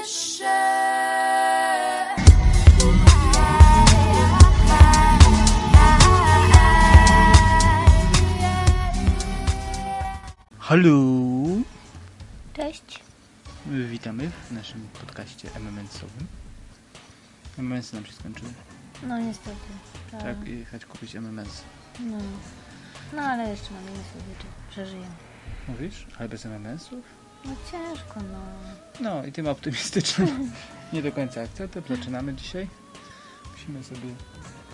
wyższe. Halo! Cześć. Witamy w naszym podcaście MMS-owym. MMS nam się skończyły. No niestety. Tak. Tak, jechać kupić MMS. No. no ale jeszcze mamy sobie, czy przeżyjemy. Mówisz? Ale bez MMS-ów? No ciężko, no. No i tym optymistycznym nie do końca akcentem zaczynamy dzisiaj. Musimy sobie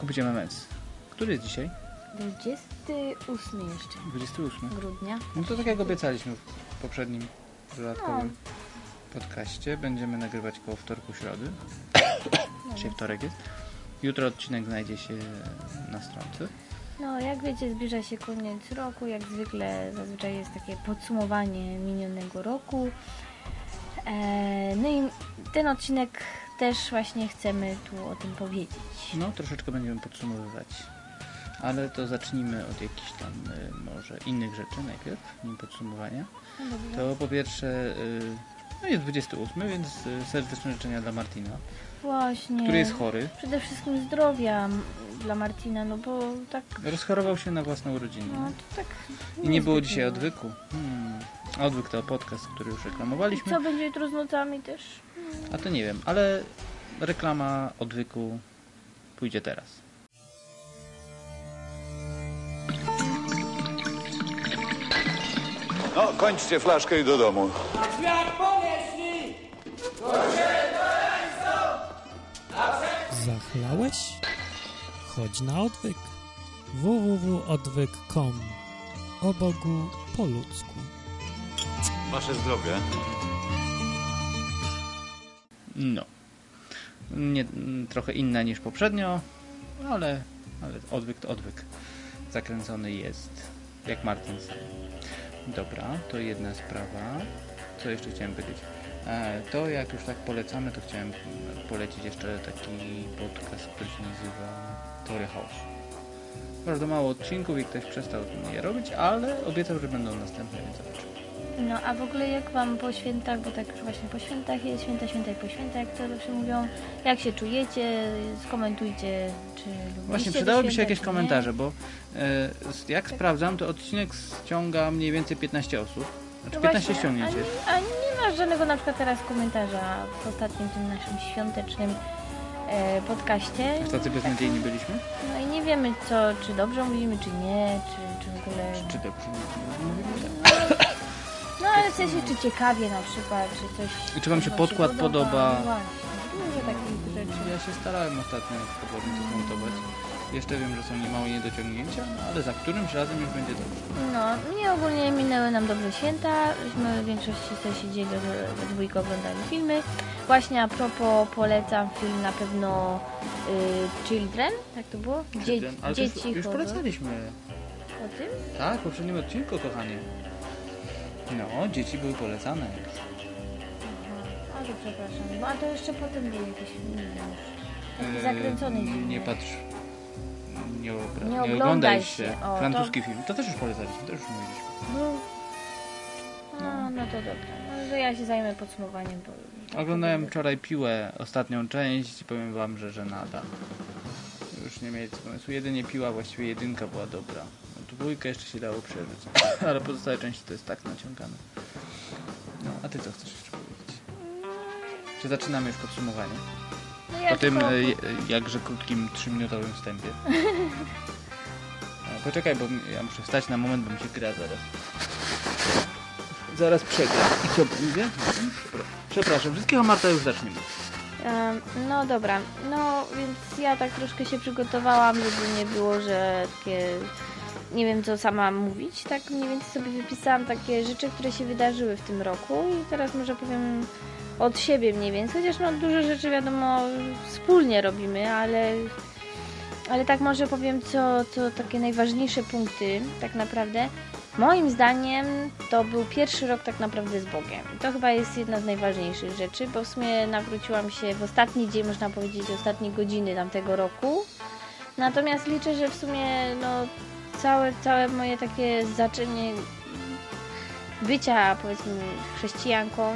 kupić MMS. Który jest dzisiaj? 28 jeszcze 28. grudnia. No to tak jak obiecaliśmy w poprzednim dodatkowym podcaście. Będziemy nagrywać koło wtorku, środy. Dzisiaj wtorek jest. Jutro odcinek znajdzie się na stronce. No jak wiecie zbliża się koniec roku, jak zwykle zazwyczaj jest takie podsumowanie minionego roku. E, no i ten odcinek też właśnie chcemy tu o tym powiedzieć. No, troszeczkę będziemy podsumowywać. Ale to zacznijmy od jakichś tam y, może innych rzeczy najpierw, nim podsumowania. No dobrze. To po pierwsze, y, no jest 28, więc y, serdeczne życzenia dla Martina, Właśnie. który jest chory. Przede wszystkim zdrowia m, dla Martina, no bo tak... Rozchorował się na własną urodzinę. No to tak... I nie było niezbyt dzisiaj miło. odwyku. Hmm. Odwyk to podcast, który już reklamowaliśmy. Co będzie jutro z nocami też? A to nie wiem, ale reklama odwyku pójdzie teraz. No, kończcie flaszkę i do domu. Zachlałeś? Chodź na odwyk. www.odwyk.com O Bogu po ludzku. Wasze zdrowie. No. Nie, trochę inna niż poprzednio, ale, ale odwyk to odwyk. Zakręcony jest, jak Martin sam. Dobra, to jedna sprawa. Co jeszcze chciałem powiedzieć? E, to jak już tak polecamy, to chciałem polecić jeszcze taki podcast, który się nazywa Tory House. Bardzo mało odcinków i ktoś przestał je robić, ale obiecał, że będą następne, więc zobaczymy. No a w ogóle jak wam po świętach, bo tak już właśnie po świętach jest, święta, święta i po świętach, jak to zawsze mówią, jak się czujecie, skomentujcie, czy Właśnie te przydałyby się jakieś komentarze, bo e, jak sprawdzam, to odcinek ściąga mniej więcej 15 osób. Znaczy No 15 właśnie, ściągnięć jest. A, a nie masz żadnego na przykład teraz komentarza w ostatnim tym naszym świątecznym e, podcaście. Aż tacy beznadziejni byliśmy? No i nie wiemy co, czy dobrze mówimy, czy nie, czy, czy w ogóle... Czy dobrze mówimy? Tak. No ale w sensie, czy ciekawie na przykład, czy coś... I czy wam się podkład podoba? No właśnie, dużo takich rzeczy. Ja się starałem ostatnio powoli to zmontować. Jeszcze wiem, że są niemałe niedociągnięcia, no ale za którymś razem już będzie dobrze. No, mnie ogólnie minęły nam dobre święta. Myśmy w większości sobie siedzieli we, we dwójkę oglądali filmy. Właśnie a propos polecam film na pewno y, Children, tak to było? Dzie ale to już, dzieci już chodzą. polecaliśmy. O tym? Tak, w poprzednim odcinku, kochanie. No, dzieci były polecane. A to przepraszam. No, a to jeszcze potem był jakiś film już. Taki zakręcony. Nie patrz. Nie, obra- Nie oglądaj oglądaj się. się. O, to- Francuski film. To też już polecaliśmy, to już mówiliśmy. No. No, no to dobra. No to ja się zajmę podsumowaniem. Bo... Oglądałem wczoraj piłę, ostatnią część i powiem wam, że żenada. Już nie mieli pomysłu. Jedynie piła, właściwie jedynka była dobra. No, tu dwójkę jeszcze się dało przeżyć. Ale pozostałe części to jest tak naciągane. No, a ty co chcesz jeszcze powiedzieć? Czy zaczynamy już podsumowanie? Po tym e, jakże krótkim, trzyminutowym wstępie. E, Poczekaj, bo ja muszę wstać na moment, bo mi się gra zaraz. Zaraz przegram. I co, mówię? Przepraszam, wszystkiego Marta już zaczniemy. Em, No dobra, no więc ja tak troszkę się przygotowałam, żeby nie było, że takie nie wiem co sama mówić, tak mniej więcej sobie wypisałam takie rzeczy, które się wydarzyły w tym roku i teraz może powiem od siebie mniej więcej, chociaż no dużo rzeczy wiadomo wspólnie robimy, ale ale tak może powiem co, co takie najważniejsze punkty tak naprawdę. Moim zdaniem to był pierwszy rok tak naprawdę z Bogiem. To chyba jest jedna z najważniejszych rzeczy, bo w sumie nawróciłam się w ostatni dzień, można powiedzieć, ostatniej godziny tamtego roku. Natomiast liczę, że w sumie no, całe, całe moje takie zaczenie bycia powiedzmy chrześcijanką,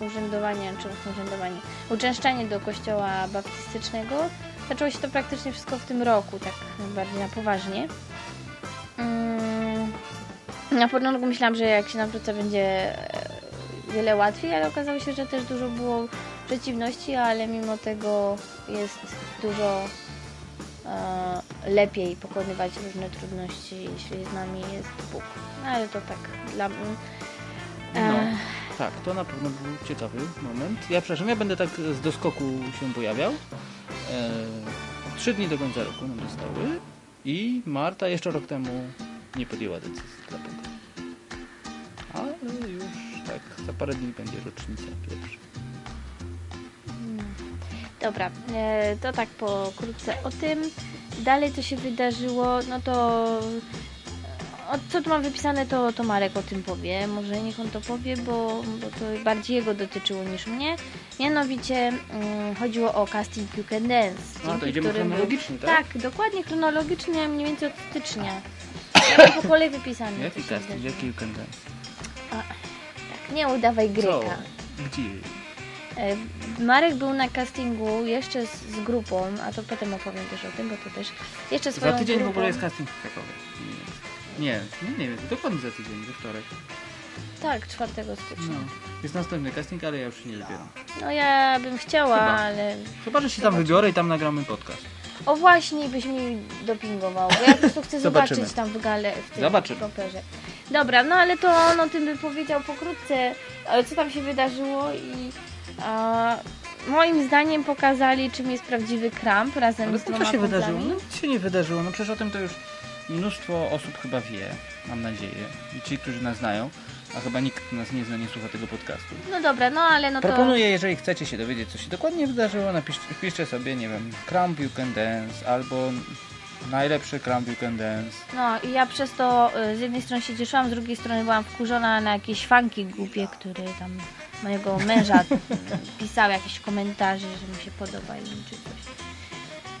y, urzędowanie, czy urzędowanie, uczęszczanie do kościoła baptystycznego. Zaczęło się to praktycznie wszystko w tym roku, tak bardziej na poważnie. Mm, Na początku myślałam, że jak się nawrócę będzie e, wiele łatwiej, ale okazało się, że też dużo było przeciwności, ale mimo tego jest dużo lepiej pokonywać różne trudności, jeśli z nami jest Bóg. No, ale to tak dla mnie. No, E, tak, to na pewno był ciekawy moment. Ja przepraszam, ja będę tak z doskoku się pojawiał. E, trzy dni do końca roku nam zostały i Marta jeszcze rok temu nie podjęła decyzji dlatego. Ale już tak, za parę dni będzie rocznica pierwsza. Dobra, e, to tak pokrótce o tym. Dalej co się wydarzyło, no to o, co tu mam wypisane, to, to Marek o tym powie. Może niech on to powie, bo, bo to bardziej jego dotyczyło niż mnie. Mianowicie mm, chodziło o casting You Can Dance. A, to idziemy chronologicznie, tak? Tak, dokładnie chronologicznie, mniej więcej od stycznia. Ja mam po kolei wypisane. Jaki co casting, jaki you can dance? Tak, nie udawaj Co? Gryka. Gdzie? E, Marek był na castingu jeszcze z, z grupą, a to potem opowiem też o tym, bo to też jeszcze swoją Za tydzień grupą... w ogóle jest casting w Krakowie. Nie, nie, nie wiem, dokładnie za tydzień, we wtorek. Tak, 4 stycznia. No. Jest następny casting, ale ja już się nie wybieram. No ja bym chciała, Chyba. ale... Chyba, że się tam wybiorę i tam nagramy podcast. O właśnie, byś mi dopingował, bo ja po prostu chcę zobaczyć tam w gale, w tym Zobaczymy. poperze. Dobra, no ale to on o tym by powiedział pokrótce, ale co tam się wydarzyło i... A, moim zdaniem pokazali, czym jest prawdziwy kramp razem Ale z co dwoma się wydarzyło? No nic się nie wydarzyło. No przecież o tym to już mnóstwo osób chyba wie, mam nadzieję. I ci, którzy nas znają, a chyba nikt nas nie zna, nie słucha tego podcastu. No dobra, no ale no to... Proponuję, jeżeli chcecie się dowiedzieć, co się dokładnie wydarzyło, napiszcie, wpiszcie sobie, nie wiem, Cramp You Can Dance albo najlepszy Cramp You Can Dance. No i ja przez to y, z jednej strony się cieszyłam, z drugiej strony byłam wkurzona na jakieś fanki głupie, które tam mojego męża pisał jakieś komentarze, że mu się podoba im czy coś.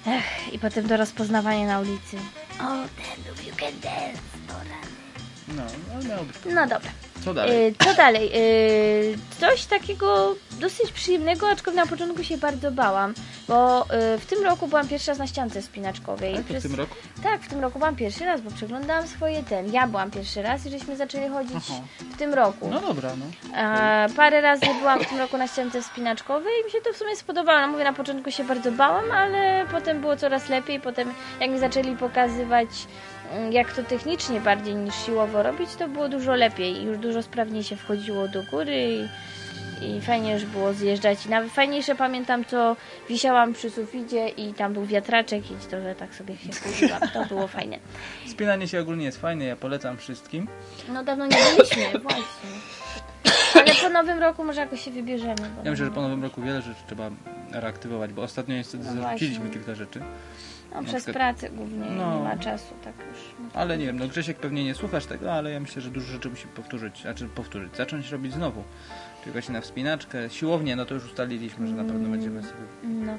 Ech, i potem to rozpoznawanie na ulicy. O, ten you can dance. O, rany. No, miało być. No dobra. Co dalej? Y, co dalej? Y, coś takiego dosyć przyjemnego, aczkolwiek na początku się bardzo bałam, bo y, w tym roku byłam pierwszy raz na ściance spinaczkowej. Tak, to w Przez- tym roku? tak, w tym roku byłam pierwszy raz, bo przeglądałam swoje ten. Ja byłam pierwszy raz i żeśmy zaczęli chodzić Aha. w tym roku. No dobra, no. E, parę razy byłam w tym roku na ściance wspinaczkowej i mi się to w sumie spodobało. No mówię, na początku się bardzo bałam, ale potem było coraz lepiej. Potem jak mi zaczęli pokazywać jak to technicznie bardziej niż siłowo robić, to było dużo lepiej i już dużo sprawniej się wchodziło do góry i, i fajnie już było zjeżdżać. I nawet fajniejsze pamiętam, co wisiałam przy suficie i tam był wiatraczek i trochę tak sobie się kuliłam. To było fajne. Spinanie się ogólnie jest fajne, ja polecam wszystkim. No dawno nie byliśmy, właśnie. Ale po nowym roku może jakoś się wybierzemy. Ja myślę, że po nowym roku wiele rzeczy trzeba reaktywować, bo ostatnio niestety No zarzuciliśmy kilka rzeczy. No, przez przykład- pracę głównie No. nie ma czasu, tak już. Ale nie wiem, no Grzesiek pewnie nie słuchasz tego, ale ja myślę, że dużo rzeczy musi powtórzyć, znaczy powtórzyć, zacząć robić znowu. Właśnie na wspinaczkę, siłownię, no to już ustaliliśmy, że na pewno będziemy sobie... No.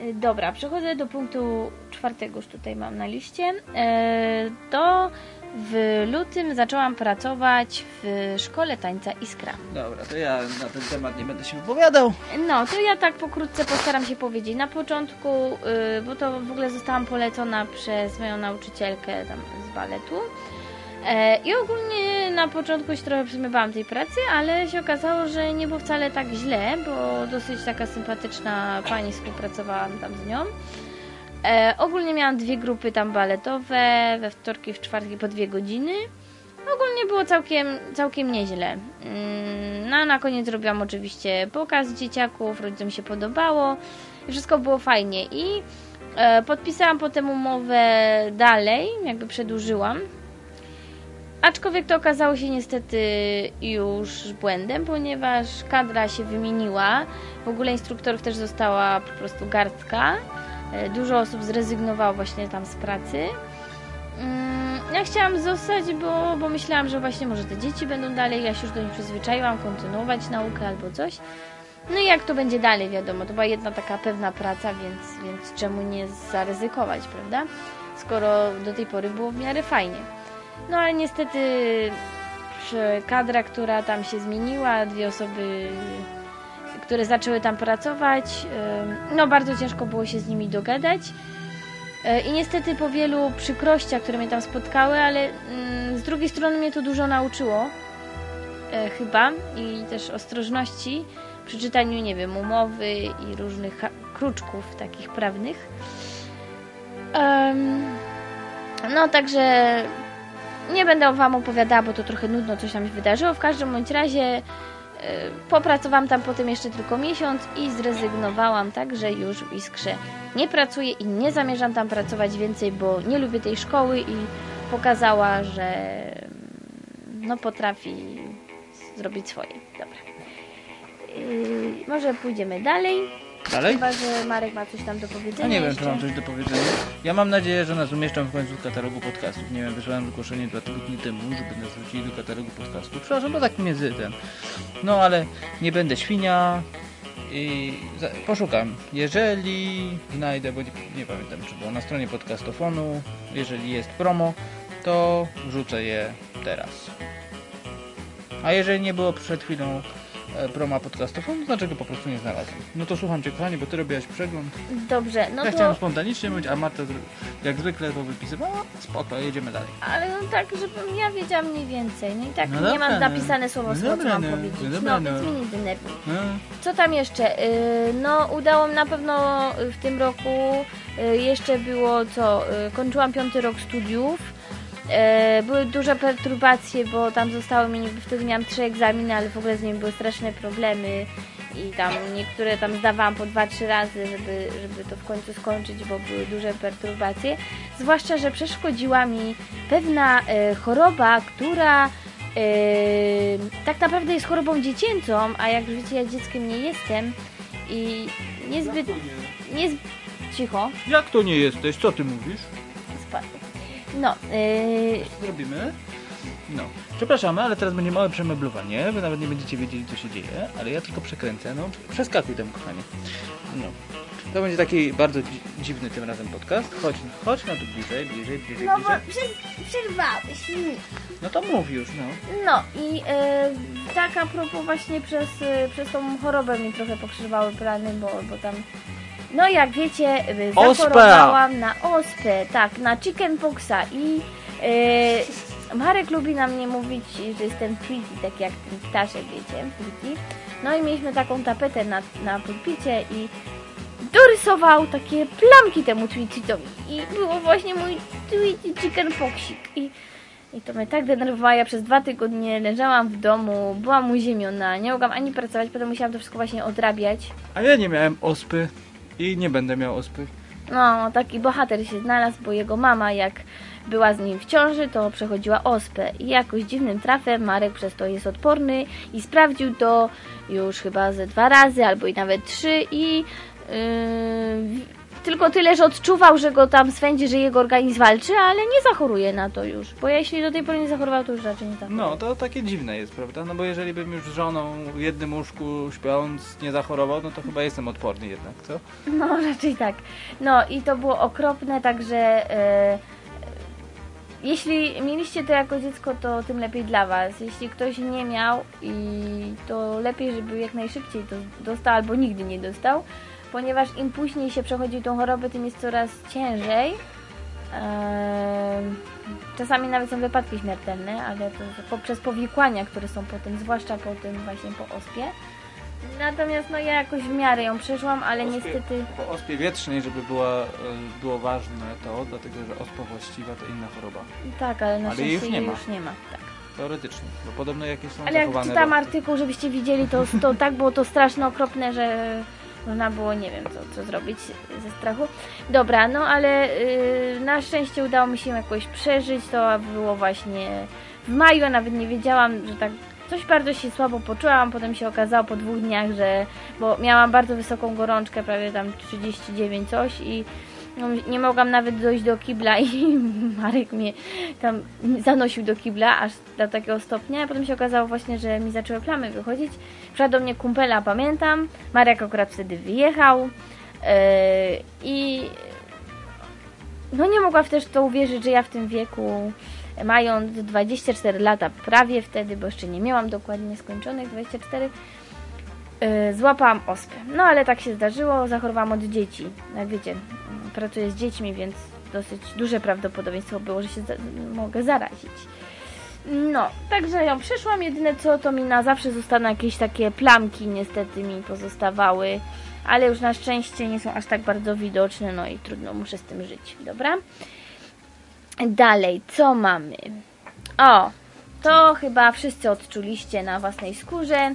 Y, Dobra, przechodzę do punktu czwartego, już tutaj mam na liście. E, To w lutym zaczęłam pracować w szkole tańca Iskra. Dobra, to ja na ten temat nie będę się wypowiadał. No, to ja tak pokrótce postaram się powiedzieć. Na początku, y, bo to w ogóle zostałam polecona przez moją nauczycielkę tam z baletu. E, I ogólnie na początku się trochę przymywałam tej pracy, ale się okazało, że nie było wcale tak źle, bo dosyć taka sympatyczna pani współpracowałam tam z nią. E, ogólnie miałam dwie grupy tam baletowe, we wtorki, w czwartki po dwie godziny. Ogólnie było całkiem, całkiem nieźle. Mm, No na koniec zrobiłam oczywiście pokaz dzieciaków, rodzicom się podobało wszystko było fajnie. I e, podpisałam potem umowę dalej, jakby przedłużyłam. Aczkolwiek to okazało się niestety już błędem, ponieważ kadra się wymieniła. W ogóle instruktorów też została po prostu garstka. E, Dużo osób zrezygnowało właśnie tam z pracy. Mm, Ja chciałam zostać, bo, bo myślałam, że właśnie może te dzieci będą dalej, ja się już do nich przyzwyczaiłam, kontynuować naukę albo coś. No i jak to będzie dalej, wiadomo, to była jedna taka pewna praca, więc, więc czemu nie zaryzykować, prawda? Skoro do tej pory było w miarę fajnie. No ale niestety kadra, która tam się zmieniła, dwie osoby, które zaczęły tam pracować. No, bardzo ciężko było się z nimi dogadać. E, I niestety po wielu przykrościach, które mnie tam spotkały, ale mm, z drugiej strony mnie to dużo nauczyło, e, chyba, i też ostrożności przy czytaniu, nie wiem, umowy i różnych kruczków takich prawnych. No, także nie będę Wam opowiadała, bo to trochę nudno, coś tam się wydarzyło. W każdym bądź razie popracowałam tam potem jeszcze tylko miesiąc i zrezygnowałam, także już w Iskrze nie pracuję i nie zamierzam tam pracować więcej, bo nie lubię tej szkoły i pokazała, że no potrafi zrobić swoje. Dobra. Yy, może pójdziemy dalej. Dalej? Chyba, że Marek ma coś tam do powiedzenia. A nie wiem, jeszcze. czy mam coś do powiedzenia. Ja mam nadzieję, że nas umieszczą w końcu w katalogu podcastów. Nie wiem, wysłałem zgłoszenie dwa tygodnie temu, żeby nas wrzucili do katalogu podcastów. Przepraszam, no tak między ten. No ale nie będę świnia i za, poszukam. Jeżeli znajdę, bo nie, nie pamiętam, czy było na stronie podcastofonu, jeżeli jest promo, to wrzucę je teraz. A jeżeli nie było przed chwilą proma podcastofonu, to znaczy go po prostu nie znalazłem. No to słucham Cię kochanie, bo Ty robiłaś przegląd. Dobrze, no ja to... chciałem spontanicznie mówić, a Marta jak zwykle to wypisywała. Spoko, jedziemy dalej. Ale no tak, żebym ja wiedziała mniej więcej. No i tak No nie dobra, mam no. napisane słowo, No słowo co mam no. powiedzieć. No No, dobra, więc no. mnie nie denerwuj. No, Co tam jeszcze? Yy, No, udało mi na pewno w tym roku yy, jeszcze było co? Yy, Kończyłam piąty rok studiów. Yy, Były duże perturbacje, bo tam zostały mi, niby wtedy miałam trzy egzaminy, ale w ogóle z nimi były straszne problemy i tam niektóre tam zdawałam po dwa, trzy razy, żeby, żeby to w końcu skończyć, bo były duże perturbacje. Zwłaszcza, że przeszkodziła mi pewna e, choroba, która e, tak naprawdę jest chorobą dziecięcą, a jak wiecie, ja dzieckiem nie jestem i niezbyt... Nie, cicho, Jak to nie jesteś? Co ty mówisz? spadł. No, Co zrobimy? No. Przepraszamy, ale teraz będzie małe przemeblowanie. Wy nawet nie będziecie wiedzieli, co się dzieje, ale ja tylko przekręcę. No, przeskakuj tam, kochanie. No. To będzie taki bardzo dzi- dziwny tym razem podcast. Chodź, chodź no tu bliżej, bliżej, bliżej, no bo bliżej. przerwałeś mi. No to mów już, no. No i e, tak a propos właśnie przez, e, przez tą chorobę mi trochę pokrzywały plany, bo, bo tam no jak wiecie Ospę! zachorowałam na ospę, tak, na chickenpoxa i e, Marek lubi na mnie mówić, że jestem Tweety, tak jak ten ptaszek, wiecie, Tweety. No i mieliśmy taką tapetę na, na pulpicie i dorysował takie plamki temu Tweetytowi i było właśnie mój Tweety chickenpoxik i i to mnie tak denerwowało, ja przez dwa tygodnie leżałam w domu, byłam uziemiona, nie mogłam ani pracować, potem musiałam to wszystko właśnie odrabiać. A ja nie miałem ospy i nie będę miał ospy. No, taki bohater się znalazł, bo jego mama, jak była z nim w ciąży, to przechodziła ospę. I jakoś dziwnym trafem Marek przez to jest odporny i sprawdził to już chyba ze dwa razy, albo i nawet trzy i yy, tylko tyle, że odczuwał, że go tam swędzi, że jego organizm walczy, ale nie zachoruje na to już. Bo jeśli do tej pory nie zachorował, to już raczej nie zachoruje. No, to takie dziwne jest, prawda? No bo jeżeli bym już z żoną w jednym łóżku śpiąc nie zachorował, no to chyba jestem odporny jednak, co? No, raczej tak. No i to było okropne, także e, jeśli mieliście to jako dziecko, to tym lepiej dla Was. Jeśli ktoś nie miał, i to lepiej, żeby jak najszybciej to dostał albo nigdy nie dostał, ponieważ im później się przechodzi tą chorobę, tym jest coraz ciężej. E, czasami nawet są wypadki śmiertelne, ale to poprzez powikłania, które są po tym, zwłaszcza po tym właśnie po ospie. Natomiast no ja jakoś w miarę ją przeszłam, ale Ospie- niestety... Po ospie wietrznej, żeby była, e, było ważne to, dlatego że ospa właściwa to inna choroba. Tak, ale na Ale szczęście już nie ma. już nie ma. Tak. Teoretycznie, bo podobno jakieś są Ale jak czytam bo- artykuł, żebyście widzieli, to, to tak było to strasznie okropne, że można było nie wiem co, co zrobić ze strachu. Dobra, no ale yy, na szczęście udało mi się jakoś przeżyć. To było właśnie w maju, a nawet nie wiedziałam, że tak coś bardzo się słabo poczułam. Potem się okazało po dwóch dniach, że bo miałam bardzo wysoką gorączkę, prawie tam 39 coś i no, nie mogłam nawet dojść do kibla i Marek mnie tam zanosił do kibla aż do takiego stopnia, a potem się okazało właśnie, że mi zaczęły plamy wychodzić. Przyszła do mnie kumpela, pamiętam, Marek akurat wtedy wyjechał yy, i no nie mogła też to uwierzyć, że ja w tym wieku mając 24 lata prawie wtedy, bo jeszcze nie miałam dokładnie skończonych 24, yy, złapałam ospę. No ale tak się zdarzyło, zachorowałam od dzieci. Jak wiecie, pracuję z dziećmi, więc dosyć duże prawdopodobieństwo było, że się za mogę zarazić. No, także ją przeszłam. Jedyne co to mi na zawsze zostaną jakieś takie plamki, niestety mi pozostawały, ale już na szczęście nie są aż tak bardzo widoczne, no i trudno, muszę z tym żyć, dobra? Dalej, co mamy? O, to chyba wszyscy odczuliście na własnej skórze,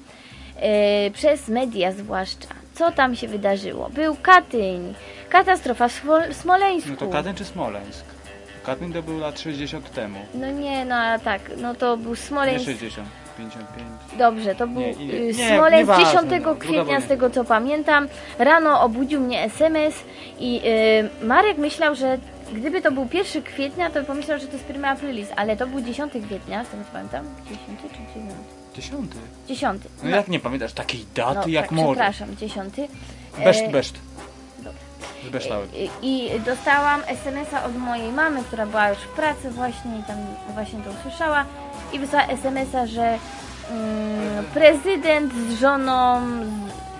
yy, przez media zwłaszcza. Co tam się wydarzyło? Był Katyń, katastrofa w Smo- Smoleńsku. No to Katyń czy Smoleńsk? Katyń to był lat 60 temu. No nie, no a tak, no to był Nie Smoleńsk. 60, 55. Dobrze, to był Nie, nie, y, nie, Smoleńsk nieważne, 10 no, kwietnia, z tego co pamiętam. Rano obudził mnie SMS i y, Marek myślał, że gdyby to był 1 kwietnia, to pomyślał, że to jest 1 aprilis, ale to był 10 kwietnia, z tego co pamiętam. 10 czy 9? 10. 10. No jak nie pamiętasz takiej daty no, jak tak, może? Przepraszam, 10. Beszt, E, beszt. dobra. Zbeształem. I, dostałam SMS-a od mojej mamy, która była już w pracy właśnie i tam właśnie to usłyszała i wysłała SMS-a, że mm, prezydent z żoną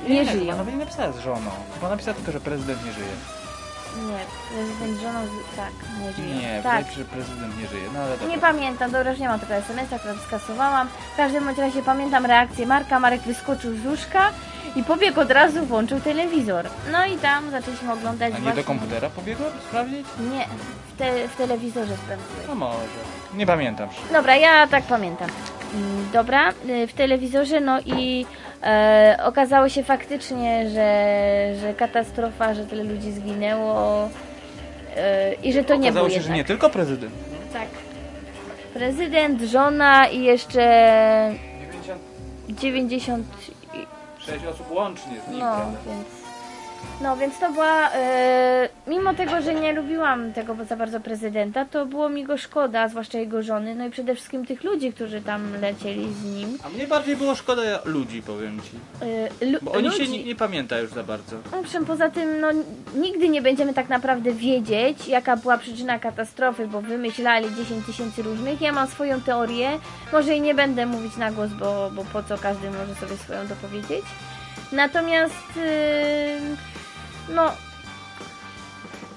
z- nie, żyją. Ona nawet nie napisała z żoną. Chyba napisała tylko, że prezydent nie żyje. Nie, prezydent żoną z... tak, nie żyją. Nie, tak. że prezydent nie żyje. No ale dobra. Nie pamiętam, dobra, już nie mam tego SMS-a, który skasowałam. W każdym bądź razie pamiętam reakcję Marka. Marek wyskoczył z łóżka i pobiegł od razu, włączył telewizor. No i tam zaczęliśmy oglądać A nie właśnie... do komputera pobiegłem sprawdzić? Nie, w, te, w telewizorze. No może. Nie pamiętam. Dobra, ja tak pamiętam. Mm, Dobra, y, w telewizorze, no i e, okazało się faktycznie, że, że katastrofa, że tyle ludzi zginęło e, i że to nie Okazało było się, że nie tylko prezydent. Tak. Prezydent, żona i jeszcze 90 i- 6 osób łącznie z nim. no, więc no, więc to była e, mimo tego, że nie lubiłam tego za bardzo prezydenta, to było mi go szkoda, zwłaszcza jego żony, no i przede wszystkim tych ludzi, którzy tam lecieli z nim. A mnie bardziej było szkoda ludzi, powiem ci. E, lu- Bo oni ludzi. się nie, nie pamięta już za bardzo. Owszem, poza tym, no, nigdy nie będziemy tak naprawdę wiedzieć, jaka była przyczyna katastrofy, bo wymyślali 10 tysięcy różnych. Ja mam swoją teorię, może jej nie będę mówić na głos, bo, bo po co każdy może sobie swoją dopowiedzieć. Natomiast, yy, no,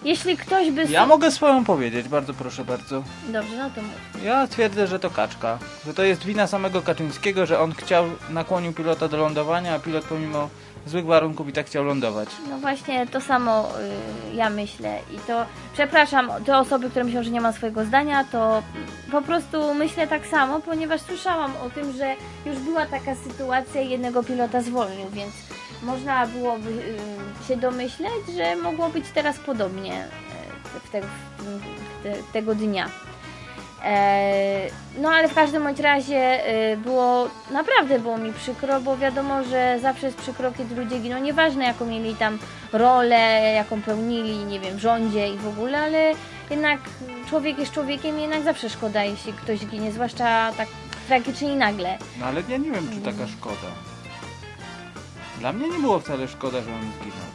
jeśli ktoś by... Ja mogę swoją powiedzieć, bardzo proszę bardzo. Dobrze, no to mów. Ja twierdzę, że to kaczka. Że to jest wina samego Kaczyńskiego, że on chciał, nakłonił pilota do lądowania, a pilot pomimo złych warunków i tak chciał lądować. No właśnie to samo y, ja myślę i to przepraszam te osoby, które myślą, że nie mam swojego zdania, to po prostu myślę tak samo, ponieważ słyszałam o tym, że już była taka sytuacja i jednego pilota zwolnił, więc można byłoby y, się domyśleć, że mogło być teraz podobnie y, te, te, tego dnia. E, No ale w każdym bądź razie y, było, naprawdę było mi przykro, bo wiadomo, że zawsze jest przykro, kiedy ludzie giną, nieważne jaką mieli tam rolę, jaką pełnili, nie wiem, rządzie i w ogóle, ale jednak człowiek jest człowiekiem i jednak zawsze szkoda, jeśli ktoś ginie, zwłaszcza tak tragicznie i nagle. No ale ja nie wiem, czy taka szkoda. Dla mnie nie było wcale szkoda, że on zginął.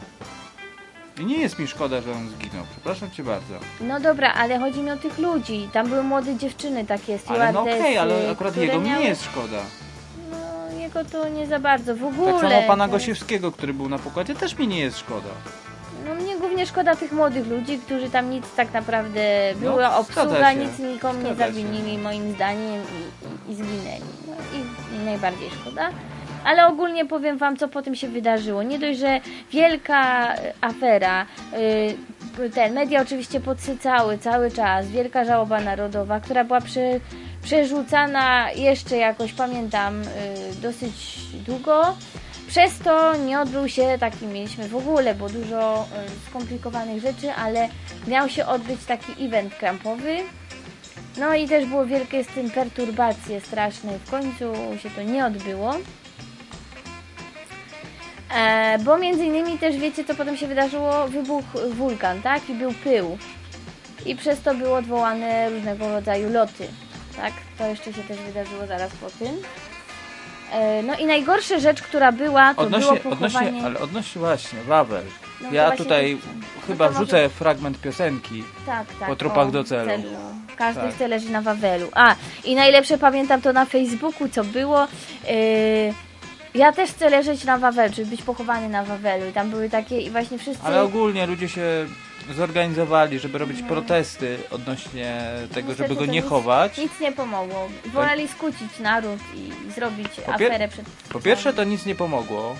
I nie jest mi szkoda, że on zginął. Przepraszam cię bardzo. No dobra, ale chodzi mi o tych ludzi, tam były młode dziewczyny takie, Ale no okej, stewardessy, ale akurat które jego mi miały- nie jest szkoda. No jego to nie za bardzo, w ogóle. Tak samo pana to- Gosiewskiego, który był na pokładzie, też mi nie jest szkoda. No mnie głównie szkoda tych młodych ludzi, którzy tam nic tak naprawdę No, była zgadza obsługa, się. nic nikomu nie Zgadza się. zawinili moim zdaniem i, i, i zginęli. No i, i najbardziej szkoda. Ale ogólnie powiem wam, co po tym się wydarzyło. Nie dość, że wielka e, afera, y, ten, media oczywiście podsycały cały czas, wielka żałoba narodowa, która była prze, przerzucana jeszcze jakoś, pamiętam, y, dosyć długo. Przez to nie odbył się taki, mieliśmy w ogóle, bo dużo skomplikowanych rzeczy, ale miał się odbyć taki event krampowy. No i też było wielkie z tym perturbacje straszne. W końcu się to nie odbyło. E, bo między innymi też wiecie, co potem się wydarzyło? Wybuchł wulkan, tak? I był pył. I przez to były odwołane różnego rodzaju loty. Tak? To jeszcze się też wydarzyło zaraz po tym. E, no i najgorsza rzecz, która była, to Odnośnie, było odnośnie, pochowanie... ale odnośnie właśnie, Wawel. No ja tutaj to- chyba może- wrzucę fragment piosenki. Tak, tak. Po tropach o, do celu. Każdy Tak. chce leży na Wawelu. A, i najlepsze pamiętam to na Facebooku, co było. Yy, ja też chcę leżeć na Wawelu, czyli być pochowany na Wawelu. I tam były takie, i właśnie wszyscy... Ale ogólnie ludzie się zorganizowali, żeby robić protesty odnośnie tego, Niestety żeby go nie nic- chować. Nic nie pomogło. Woleli skłócić naród i zrobić Po aferę przed... Po pierwsze to nic nie pomogło.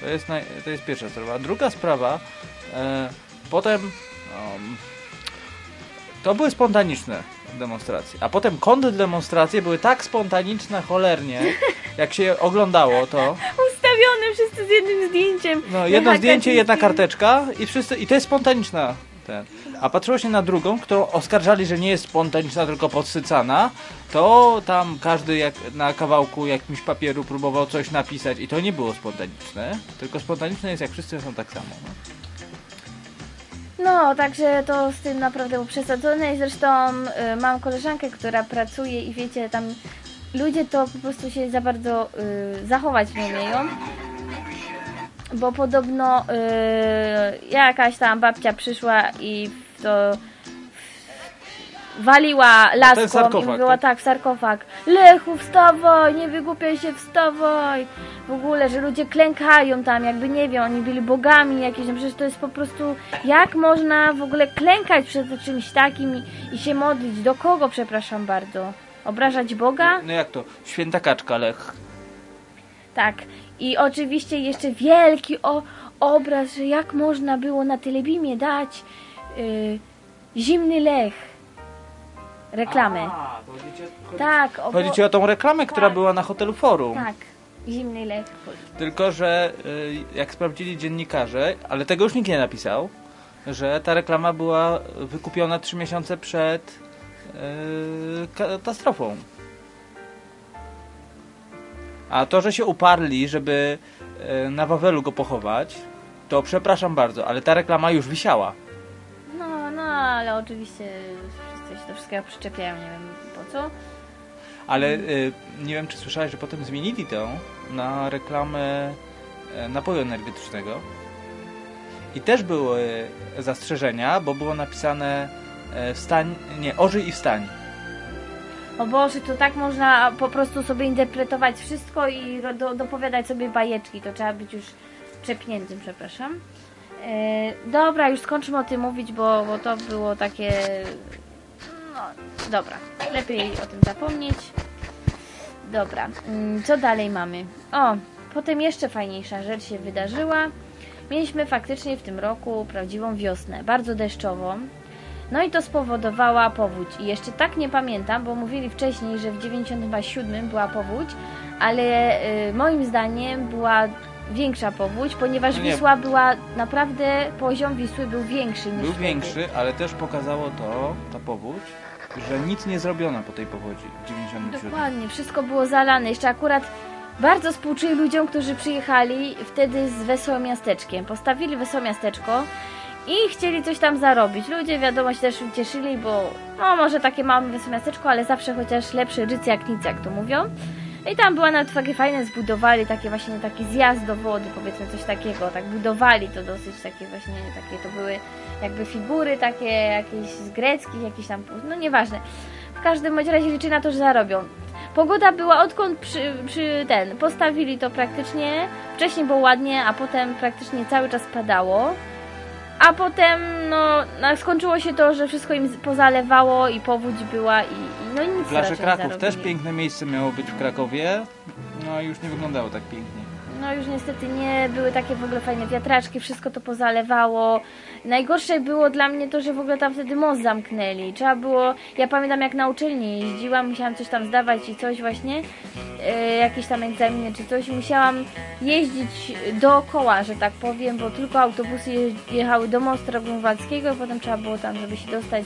To jest, naj, to jest pierwsza sprawa. Druga sprawa, e, potem um, to były spontaniczne demonstracje. A potem kontrdemonstracje były tak spontaniczne cholernie, jak się oglądało to. Ustawione wszyscy z jednym zdjęciem. No, jedno zdjęcie, jedna karteczka i wszyscy i to jest spontaniczna. Ten. A patrzyło się na drugą, którą oskarżali, że nie jest spontaniczna, tylko podsycana, to tam każdy jak na kawałku jakimś papieru próbował coś napisać i to nie było spontaniczne, tylko spontaniczne jest jak wszyscy są tak samo. No. No, także to z tym naprawdę było przesadzone i zresztą y, mam koleżankę, która pracuje i wiecie, tam ludzie to po prostu się za bardzo y, zachować nie umieją. Bo podobno y, jakaś tam babcia przyszła i to waliła laską i sarkofag, mówiła tak? tak w sarkofag Lechu wstawaj, nie wygłupiaj się, wstawaj w ogóle, że ludzie klękają tam, jakby nie wiem, oni byli bogami jakieś, no przecież to jest po prostu, jak można w ogóle klękać przed czymś takim i, i się modlić, do kogo, przepraszam bardzo, obrażać Boga? no jak to? Święta kaczka, lech. Tak. I oczywiście jeszcze wielki o, obraz, że jak można było na telebimie dać y, zimny lech. Reklamę. A, to chodzi, Tak, o, chodzi ci o tą reklamę, która Tak. była na hotelu Forum. tak. Zimny lech. Tylko, że y, jak sprawdzili dziennikarze, ale tego już nikt nie napisał, że ta reklama była wykupiona 3 miesiące przed y, katastrofą. A to, że się uparli, żeby y, na Wawelu go pochować, to przepraszam bardzo, ale ta reklama już wisiała. No, no, ale oczywiście się do wszystkiego przyczepiają, nie wiem po co. Ale y, nie wiem, czy słyszałeś, że potem zmienili to na reklamę e, napoju energetycznego. I też były zastrzeżenia, bo było napisane e, wstań, nie, ożyj i wstań. O Boże, to tak można po prostu sobie interpretować wszystko i do, dopowiadać sobie bajeczki. To trzeba być już przepniętym, przepraszam. E, dobra, już skończmy o tym mówić, bo, bo to było takie... No, dobra. Lepiej o tym zapomnieć. Dobra, mm, co dalej mamy? O, potem jeszcze fajniejsza rzecz się wydarzyła. Mieliśmy faktycznie w tym roku prawdziwą wiosnę, bardzo deszczową. No i to spowodowała powódź. I jeszcze tak nie pamiętam, bo mówili wcześniej, że w 97 była powódź, ale y, moim zdaniem była większa powódź, ponieważ No. Wisła była naprawdę, poziom Wisły był większy niż Był wtedy. większy, ale też pokazało to, ta powódź, że nic nie zrobiono po tej powodzi w 97. Dokładnie, wszystko było zalane. Jeszcze akurat bardzo współczuję ludziom, którzy przyjechali wtedy z Wesołym Miasteczkiem. Postawili Wesołe Miasteczko i chcieli coś tam zarobić. Ludzie wiadomo się też ucieszyli, bo no może takie małe Wesołe Miasteczko, ale zawsze chociaż lepszy ryc jak nic, jak to mówią. I tam była nawet takie fajne, zbudowali takie właśnie taki zjazd do wody, powiedzmy coś takiego, tak budowali to dosyć takie właśnie, takie to były jakby figury takie jakieś z greckich, jakieś tam, no nieważne. W każdym razie liczy na to, że zarobią. Pogoda była odkąd przy, przy ten, postawili to praktycznie, wcześniej było ładnie, a potem praktycznie cały czas padało. A potem, no, no skończyło się to, że wszystko im pozalewało i powódź była i, i no i nic Plaże Kraków też piękne miejsce miało być w Krakowie, no i już nie wyglądało tak pięknie. No już niestety nie były takie w ogóle fajne wiatraczki, wszystko to pozalewało. Najgorsze było dla mnie to, że w ogóle tam wtedy most zamknęli. Trzeba było, ja pamiętam jak na uczelni jeździłam, musiałam coś tam zdawać i coś właśnie, e, jakieś tam egzaminy czy coś. Musiałam jeździć dookoła, że tak powiem, bo tylko autobusy je- jechały do Mostra Grunwaldzkiego i potem trzeba było tam, żeby się dostać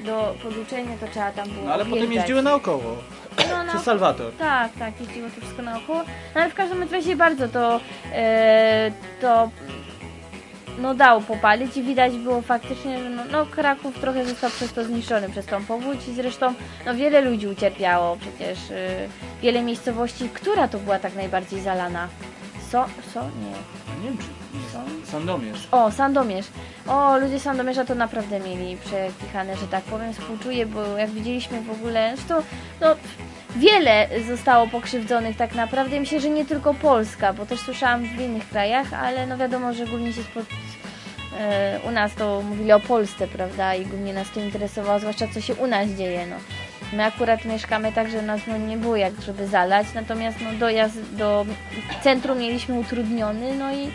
do poduczenia, to trzeba tam było No ale potem jeździły naokoło, No, przez Salwator. tak, tak, jeździło to wszystko naokoło. No ale w każdym razie bardzo to, e, to no dało popalić i widać było faktycznie, że no, no Kraków trochę został przez to zniszczony, przez tą powódź i zresztą no wiele ludzi ucierpiało przecież, e, wiele miejscowości. Która to była tak najbardziej zalana? So, so? Nie. Nie wiem, czy Sandomierz. O, Sandomierz. O, ludzie Sandomierza to naprawdę mieli przekichane, że tak powiem, współczuję, bo jak widzieliśmy w ogóle, zresztą no, wiele zostało pokrzywdzonych tak naprawdę. Myślę, że nie tylko Polska, bo też słyszałam w innych krajach, ale no wiadomo, że głównie się spod, e, u nas to mówili o Polsce, prawda, i głównie nas to interesowało, zwłaszcza co się u nas dzieje, no. My akurat mieszkamy tak, że nas no, nie było jak żeby zalać, natomiast no, dojazd do centrum mieliśmy utrudniony, no i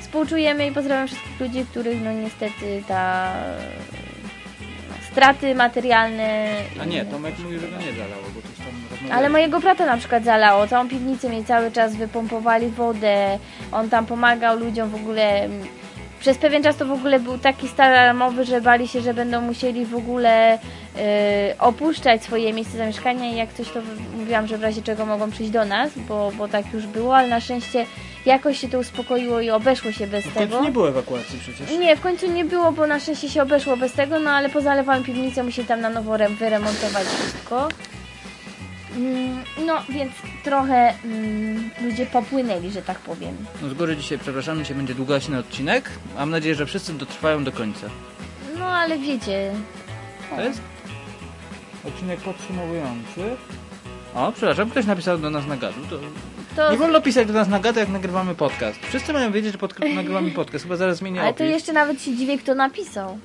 współczujemy i pozdrawiam wszystkich ludzi, których no niestety ta straty materialne. A nie, Tomek mówi, że go nie zalało, bo coś tam rozmawiali. ale mojego brata na przykład zalało, całą piwnicę mi cały czas wypompowali wodę, on tam pomagał ludziom w ogóle. Przez pewien czas to w ogóle był taki stan alarmowy, że bali się, że będą musieli w ogóle e, opuszczać swoje miejsce zamieszkania i jak coś to w- mówiłam, że w razie czego mogą przyjść do nas, bo, bo tak już było, ale na szczęście jakoś się to uspokoiło i obeszło się bez W tego. końcu nie było ewakuacji przecież. Nie, w końcu nie było, bo na szczęście się obeszło bez tego, no ale pozalewałem piwnicę, musieli tam na nowo re- wyremontować wszystko. Mm, No, więc trochę mm, ludzie popłynęli, że tak powiem. No z góry dzisiaj, przepraszam, dzisiaj będzie długaśny odcinek. Mam nadzieję, że wszyscy dotrwają do końca. No, ale wiecie... O, To jest odcinek podsumowujący. O, przepraszam, ktoś napisał do nas na gadu. To... to, Nie wolno pisać do nas na gadu, jak nagrywamy podcast. Wszyscy mają wiedzieć, że pod... nagrywamy podcast. Chyba zaraz zmienię ale opis. to jeszcze nawet się dziwię, kto napisał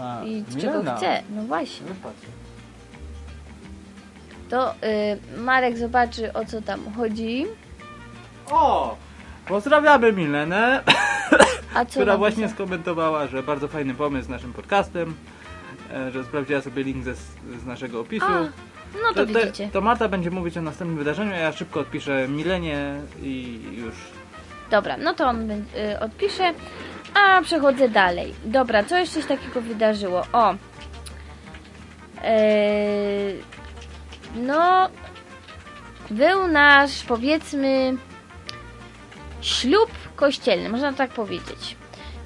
A, i Milena. czego chce. No właśnie. To y, Marek zobaczy, o co tam chodzi. O! Pozdrawiamy Milenę, która właśnie skomentowała, że bardzo fajny pomysł z naszym podcastem, e, że sprawdziła sobie link ze, z naszego opisu. A, no to, to, widzicie. to Marta będzie mówić o następnym wydarzeniu, a ja szybko odpiszę Milenie i już. Dobra, no to on y, odpisze, a przechodzę dalej. Dobra, co jeszcze się takiego wydarzyło? O, Eee, no, był nasz, powiedzmy, ślub kościelny, można tak powiedzieć.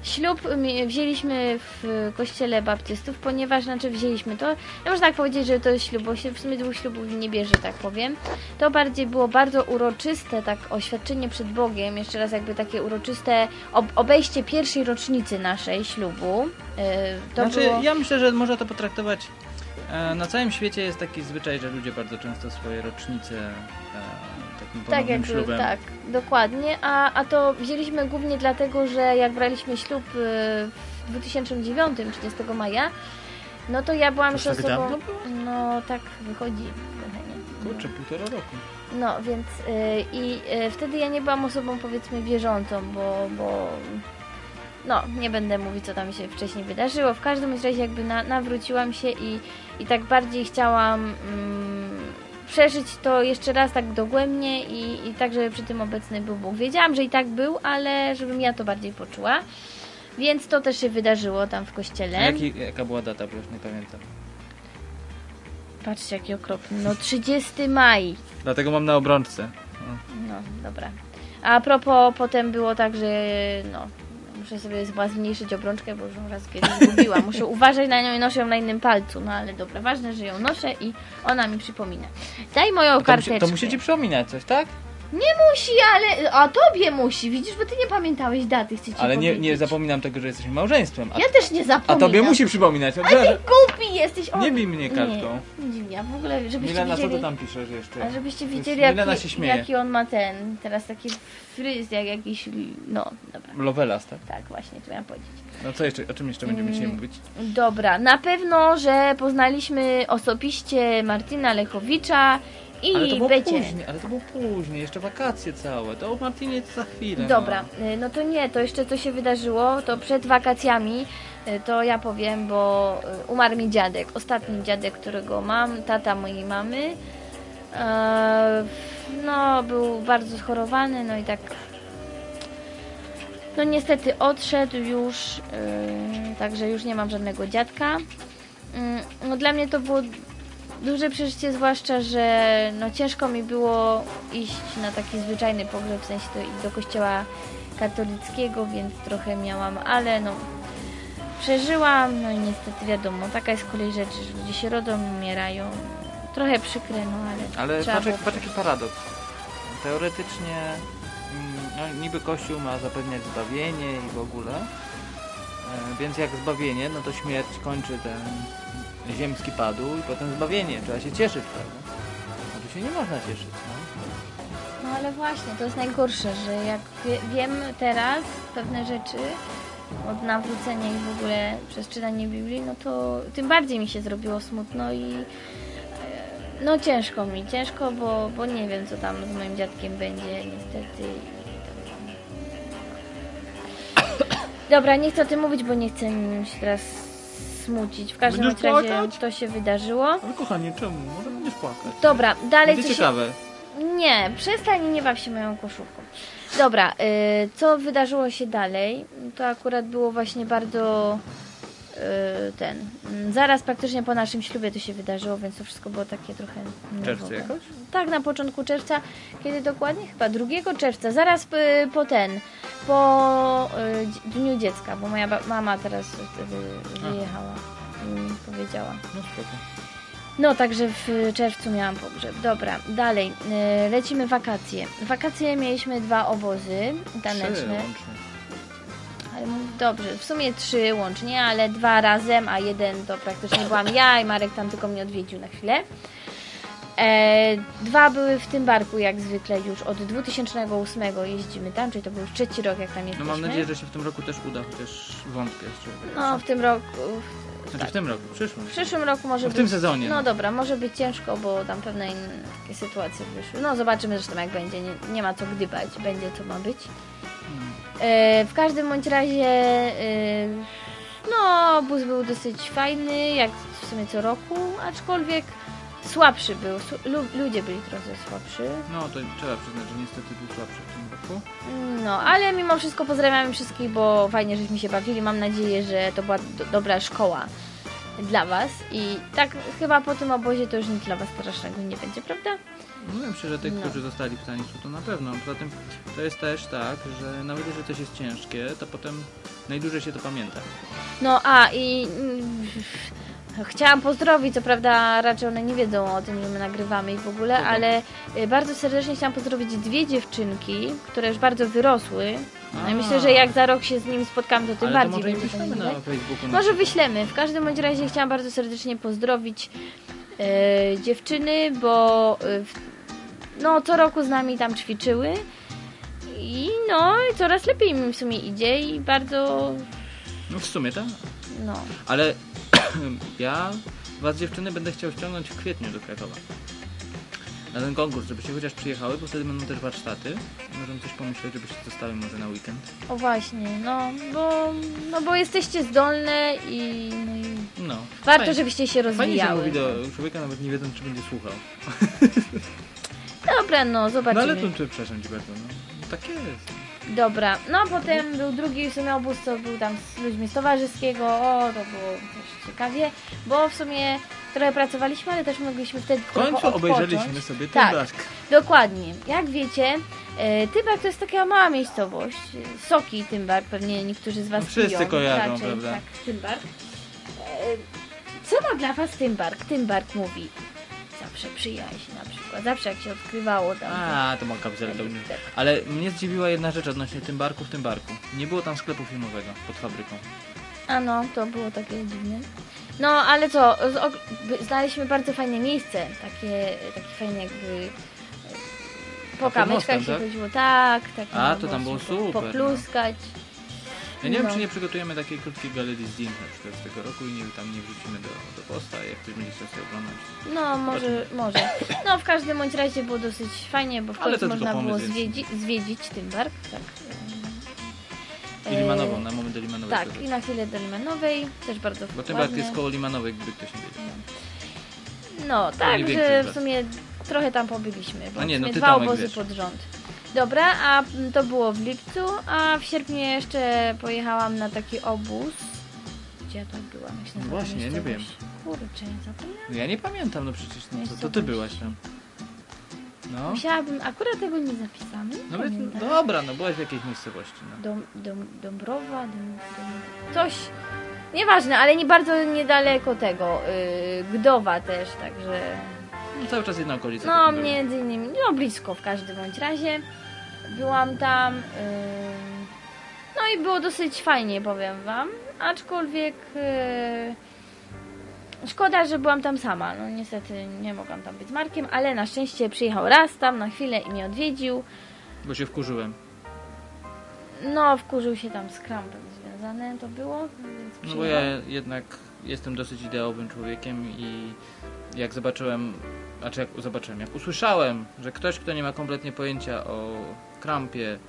Ślub wzięliśmy w kościele baptystów, ponieważ, znaczy wzięliśmy to, ja można tak powiedzieć, że to jest ślub, bo się w sumie dwóch ślubów nie bierze, tak powiem. To bardziej było bardzo uroczyste, tak oświadczenie przed Bogiem, jeszcze raz jakby takie uroczyste ob obejście pierwszej rocznicy naszej ślubu. Yy, to znaczy, było... ja myślę, że można to potraktować. E, na całym świecie jest taki zwyczaj, że ludzie bardzo często swoje rocznice e, takim Tak, ponownym jakby, ślubem. tak, dokładnie. A, a to wzięliśmy głównie dlatego, że jak braliśmy ślub y, w 2009, 30 maja, no to ja byłam Już już tak osobą... dawno? No tak wychodzi, kochanie. Kurczę, półtora roku. No, więc y, i y, wtedy ja nie byłam osobą powiedzmy wierzącą, bo, bo no, nie będę mówić, co tam się wcześniej wydarzyło. W każdym razie jakby na, nawróciłam się i, i tak bardziej chciałam mm, przeżyć to jeszcze raz tak dogłębnie i, i tak, żeby przy tym obecny był Bóg. Wiedziałam, że i tak był, ale żebym ja to bardziej poczuła. Więc to też się wydarzyło tam w kościele. jaki, jaka była data, bo już nie pamiętam. Patrzcie, jaki okropny. No 30 maj. Dlatego mam na obrączce. No, dobra. A propos, potem było tak, że no, muszę sobie chyba zmniejszyć obrączkę, bo już raz kiedyś zgubiłam. Muszę uważać na nią i noszę ją na innym palcu. No ale dobra, ważne, że ją noszę i ona mi przypomina. Daj moją To, musi, karteczkę. to musi ci przypominać coś, tak? Nie musi, ale... A tobie musi, widzisz, bo ty nie pamiętałeś daty, chcę ci Ale nie, powiedzieć. nie zapominam tego, że jesteśmy małżeństwem. A, Ja też nie a zapominam. tobie musi przypominać. A ty głupi jesteś! O, Nie bij mnie kartką. Nie, nie, ja w ogóle, żebyście Milena, co widzieli... ty tam piszesz jeszcze? A żebyście To jest- widzieli, Milena jaki, się śmieje. jaki on ma ten, teraz taki fryz, jak jakiś, no, dobra. Lovelas, tak? Tak, właśnie, to miałam powiedzieć. No co jeszcze, o czym jeszcze będziemy dzisiaj Mm. mówić? Dobra, na pewno, że poznaliśmy osobiście Martina Lechowicza i Ale to było Becie. później, ale to było później, jeszcze wakacje całe. To o Martinie to za chwilę. Dobra, y, no to nie, to jeszcze co się wydarzyło, to przed wakacjami, y, to ja powiem, bo y, umarł mi dziadek, ostatni dziadek, którego mam, tata mojej mamy. E, No, był bardzo schorowany, no i tak. No niestety odszedł już, także już nie mam żadnego dziadka. Mm, No dla mnie to było duże przeżycie, zwłaszcza, że no ciężko mi było iść na taki zwyczajny pogrzeb, w sensie iść do kościoła katolickiego, więc trochę miałam, ale no przeżyłam, no i niestety wiadomo, taka jest kolej rzeczy, że ludzie się rodzą, umierają. Trochę przykre, no ale, Ale patrz, było patrz jaki paradoks. Teoretycznie mm, No, niby Kościół ma zapewniać zbawienie i w ogóle. E, więc jak zbawienie, no to śmierć kończy ten ziemski padł i potem zbawienie. Trzeba się cieszyć, prawda? A tu się nie można cieszyć, no. No ale właśnie, to jest najgorsze, że jak wie, wiem teraz pewne rzeczy od nawrócenia i w ogóle przez czytanie Biblii, no to tym bardziej mi się zrobiło smutno i e, no ciężko mi, ciężko, bo, bo nie wiem co tam z moim dziadkiem będzie niestety. Dobra, nie chcę o tym mówić, bo nie chcę się teraz smucić. W każdym Będziesz razie płakać? to się wydarzyło. Ale kochanie, czemu? Może będziesz płakać. Dobra, dalej Będzie ciekawe. Nie, przestań i nie baw się moją koszulką. Dobra, y, co wydarzyło się dalej? To akurat było właśnie bardzo ten. mm, Zaraz praktycznie po naszym ślubie to się wydarzyło, więc to wszystko było takie trochę. Czerwcu jakoś? Tak, na początku czerwca. Kiedy dokładnie? Chyba 2 czerwca, zaraz y, po ten, po y, Dniu Dziecka, bo moja mama teraz wtedy wyjechała i powiedziała. No spoko. No, także w czerwcu miałam pogrzeb. Dobra, dalej. y, Lecimy wakacje. Wakacje mieliśmy dwa obozy Trzy taneczne. łącznie. Mów- dobrze, w sumie trzy łącznie, ale dwa razem, a jeden to praktycznie byłam ja i Marek tam tylko mnie odwiedził na chwilę. E, dwa były w tym barku, jak zwykle już od 2008 jeździmy tam, czyli to był już trzeci rok, jak tam No jesteśmy. mam nadzieję, że się w tym roku też uda, chociaż wątpię. No, w tym roku, Znaczy w tym roku, w przyszłym. w przyszłym roku może W być... tym sezonie. No dobra, może być ciężko, bo tam pewne inne takie sytuacje wyszły. No zobaczymy zresztą jak będzie, nie, nie ma co gdybać, będzie co ma być. E, w każdym bądź razie e, no obóz był dosyć fajny, jak w sumie co roku, aczkolwiek słabszy był, lu- ludzie byli trochę słabszy. No to trzeba przyznać, że niestety był słabszy w tym roku. No, ale mimo wszystko pozdrawiamy wszystkich, bo fajnie, żeśmy się bawili. Mam nadzieję, że to była do, dobra szkoła dla Was. I tak chyba po tym obozie to już nic dla Was strasznego nie będzie, prawda? No myślę, że tych, No. którzy zostali w tańcu, to na pewno. Poza tym to jest też tak, że nawet jeżeli coś jest ciężkie, to potem najdłużej się to pamięta. No, a i mm, chciałam pozdrowić, co prawda raczej one nie wiedzą o tym, że my nagrywamy i w ogóle, Kogo? ale y, bardzo serdecznie chciałam pozdrowić dwie dziewczynki, które już bardzo wyrosły. No A. myślę, że jak za rok się z nimi spotkamy, to tym Ale to bardziej może to wyślemy miłe. na Facebooku. Może wyślemy. W każdym bądź razie chciałam bardzo serdecznie pozdrowić e, dziewczyny, bo e, w, no co roku z nami tam ćwiczyły i no i coraz lepiej mi w sumie idzie i bardzo No w sumie tak. no Ale ja was dziewczyny będę chciał ściągnąć w kwietniu do Krakowa. Na ten konkurs, żebyście chociaż przyjechały, bo wtedy będą też warsztaty. Możemy coś pomyśleć, żebyście zostały może na weekend. o właśnie, no bo no bo jesteście zdolne i, no i No. warto, Fajnie. żebyście się Fajnie się rozwijały. mówi do człowieka, nawet nie wiedząc, czy będzie słuchał. Dobra, no No zobaczymy. ale to przepraszam ci bardzo, no. Tak jest. Dobra, no potem był drugi w sumie obóz, co był tam z ludźmi z towarzyskiego, o, to było też ciekawie, bo w sumie trochę pracowaliśmy, ale też mogliśmy wtedy W trochę końcu odpocząć. obejrzeliśmy sobie Tak. Dokładnie. Jak wiecie, e, Tybak to jest taka mała miejscowość. Soki Tymbar, pewnie niektórzy z Was No, wszyscy piją. kojarzą, Raczej, prawda? Tak, Tymbark. E, Co ma dla Was Tymbark? Tymbark mówi zawsze przyjaźń na przykład, zawsze jak się odkrywało tam. A, to ma kapitalę to nie. Ale mnie zdziwiła jedna rzecz odnośnie tym barku w tym barku. Nie było tam sklepu filmowego pod fabryką. A no, to było takie dziwne. No, ale co, znaleźliśmy bardzo fajne miejsce, takie, takie fajne jakby e, po kamyczkach się tak? chodziło, tak, tak. A, no, to tam było super, Popluskać. Ja nie wiem, No. czy nie przygotujemy takiej krótkiej galerii zdjęć na przykład z tego roku i nie tam nie wrzucimy do, do posta, jak ktoś będzie chciał sobie oglądać. No, może, może. No, w każdym bądź razie było dosyć fajnie, bo w końcu można było zwiedzi, zwiedzić Tymbark, tak. I Limanową, na moment do Limanowej. Tak, i na chwilę do Limanowej, też bardzo Bo tym bark jest koło Limanowej, gdyby ktoś nie wiedział. No, także brat. w sumie trochę tam pobyliśmy, bo A nie, no dwa obozy pod rząd. Dobra, a to było w lipcu, a w sierpniu jeszcze pojechałam na taki obóz. Gdzie ja tam byłam? Jak się No nazywa właśnie, ja nie miejscowość? Kurczę, zapomniałam. No ja nie pamiętam, no przecież, no, to, to ty byłaś tam. No, Musiałabym, akurat tego nie zapisałam, nie no, więc- pamiętam. dobra, no byłaś w jakiejś miejscowości, no. Dom, dom, Dąbrowa, dom, dom, coś. Nieważne, ale nie bardzo niedaleko tego. Yy, Gdowa też, także. no cały czas jedna okolica. No, tak było. między innymi, no blisko w każdym bądź razie. Byłam tam. no i było dosyć fajnie, powiem wam. Aczkolwiek yy, szkoda, że byłam tam sama. No niestety nie mogłam tam być z Markiem, ale na szczęście przyjechał raz tam na chwilę i mnie odwiedził. Bo się wkurzyłem. No, wkurzył się tam z krampem związane to było, więc No bo ja jednak jestem dosyć ideowym człowiekiem i jak zobaczyłem, znaczy jak zobaczyłem, jak usłyszałem, że ktoś, kto nie ma kompletnie pojęcia o krampie,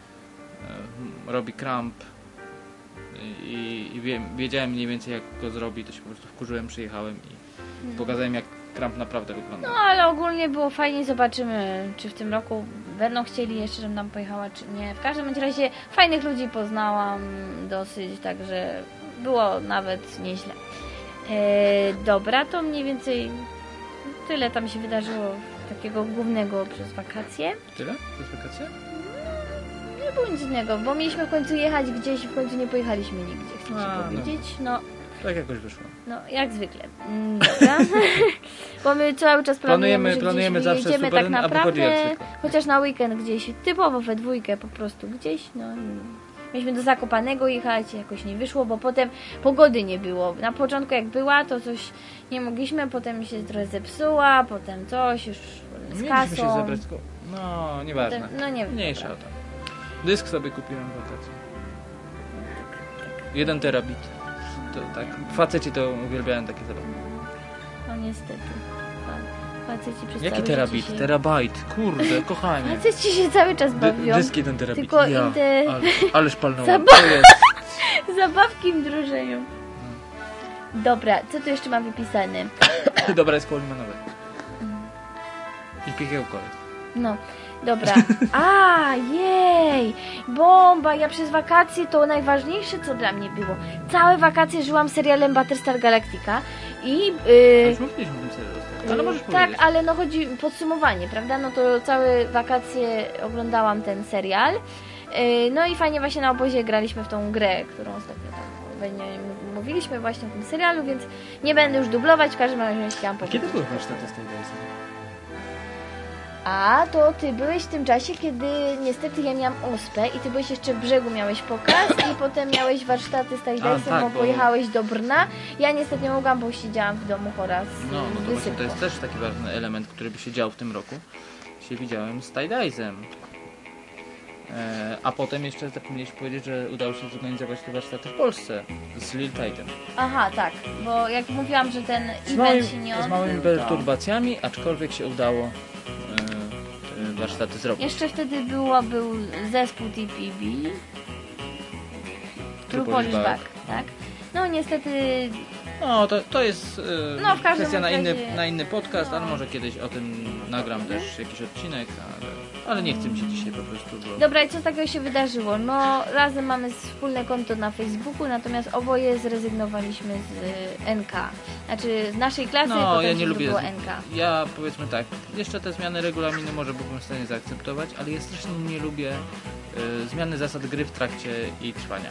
e, robi kramp i, i wie, wiedziałem mniej więcej jak go zrobi, to się po prostu wkurzyłem, przyjechałem i pokazałem jak kramp naprawdę wygląda. No ale ogólnie było fajnie, zobaczymy czy w tym roku będą chcieli jeszcze, żebym tam pojechała, czy nie. W każdym razie fajnych ludzi poznałam dosyć, także było nawet nieźle. E, dobra, to mniej więcej tyle tam się wydarzyło takiego głównego przez wakacje. Tyle? To jest wakacja? Nie było nic innego, bo mieliśmy w końcu jechać gdzieś i w końcu nie pojechaliśmy nigdzie, chcę A, się no. powiedzieć. No, Tak jakoś wyszło. no jak zwykle. Mm, Dobra. bo my cały czas planujemy, Planujemy- że planujemy gdzieś zawsze jedziemy super, tak a wychodzi jak naprawdę, zwykle. chociaż na weekend gdzieś, typowo we dwójkę po prostu gdzieś, no i mieliśmy do Zakopanego jechać, jakoś nie wyszło, bo potem pogody nie było. Na początku jak była, to coś nie mogliśmy, potem się trochę zepsuła, potem coś już z Mieliśmy kasą. się zebrać tylko... No, nieważne. Potem- no nie wiem, Mniejsza o dobra. to. Dysk sobie kupiłem w wakacje. Jeden terabit. To, tak. Faceci to uwielbiają takie zabawy. No niestety. Fa- Faceci przez Jaki terabit? się... Terabajt. Kurde, kochanie. Faceci się cały czas Dy, bawią. dysk jeden terabit. Tylko ja. te- Ale, ależ palnąłem. Zabawki im drożeją. Dobra, co tu jeszcze mam wypisane? Dobra, jest koło limanowe. I piekiełko jest. No, dobra. A, jej! Bomba! Ja przez wakacje to najważniejsze, co dla mnie było. Całe wakacje żyłam serialem Battlestar Galactica i... Yy, Już mówiliśmy o tym serialu. Ale możesz tak, powiedzieć. ale no chodzi podsumowanie, prawda? No to całe wakacje oglądałam ten serial. Yy, No i fajnie właśnie na obozie graliśmy w tą grę, którą ostatnio tam mówiliśmy właśnie o tym serialu, więc nie będę już dublować, w każdym razie chciałam powiedzieć. kiedy były warsztaty z tej wersji? A to ty byłeś w tym czasie, kiedy niestety ja miałam ospę i ty byłeś jeszcze w brzegu, miałeś pokaz i potem miałeś warsztaty z A, Tajdejsem, tak, bo pojechałeś do Brna. Ja niestety nie mogłam, bo siedziałam w domu chora z No, no to właśnie to jest też taki ważny element, który by się dział w tym roku. Się widziałem z Tideizem. E, a potem jeszcze zapomnieliśmy powiedzieć, że udało się zorganizować te warsztaty w Polsce z Lil Titan. Aha, tak, bo jak mówiłam, że ten Z, event małymi, się nie z małymi odbył, perturbacjami, aczkolwiek się udało warsztaty zrobić. Jeszcze wtedy było, był zespół Polish Polish Back, tak? No niestety No, to, to jest e, No, w każdym kwestia na inny, na inny podcast, no. ale może kiedyś o tym nagram też jakiś odcinek, ale, ale nie chcę mi się dzisiaj po prostu, bo... Dobra, i co takiego się wydarzyło? No, razem mamy wspólne konto na Facebooku, natomiast oboje zrezygnowaliśmy z y, NK. Znaczy z naszej klasy, No, potem ja nie lubię. było NK. Ja powiedzmy tak, jeszcze te zmiany regulaminu może byłbym w stanie zaakceptować, ale ja strasznie nie lubię y, zmiany zasad gry w trakcie jej trwania.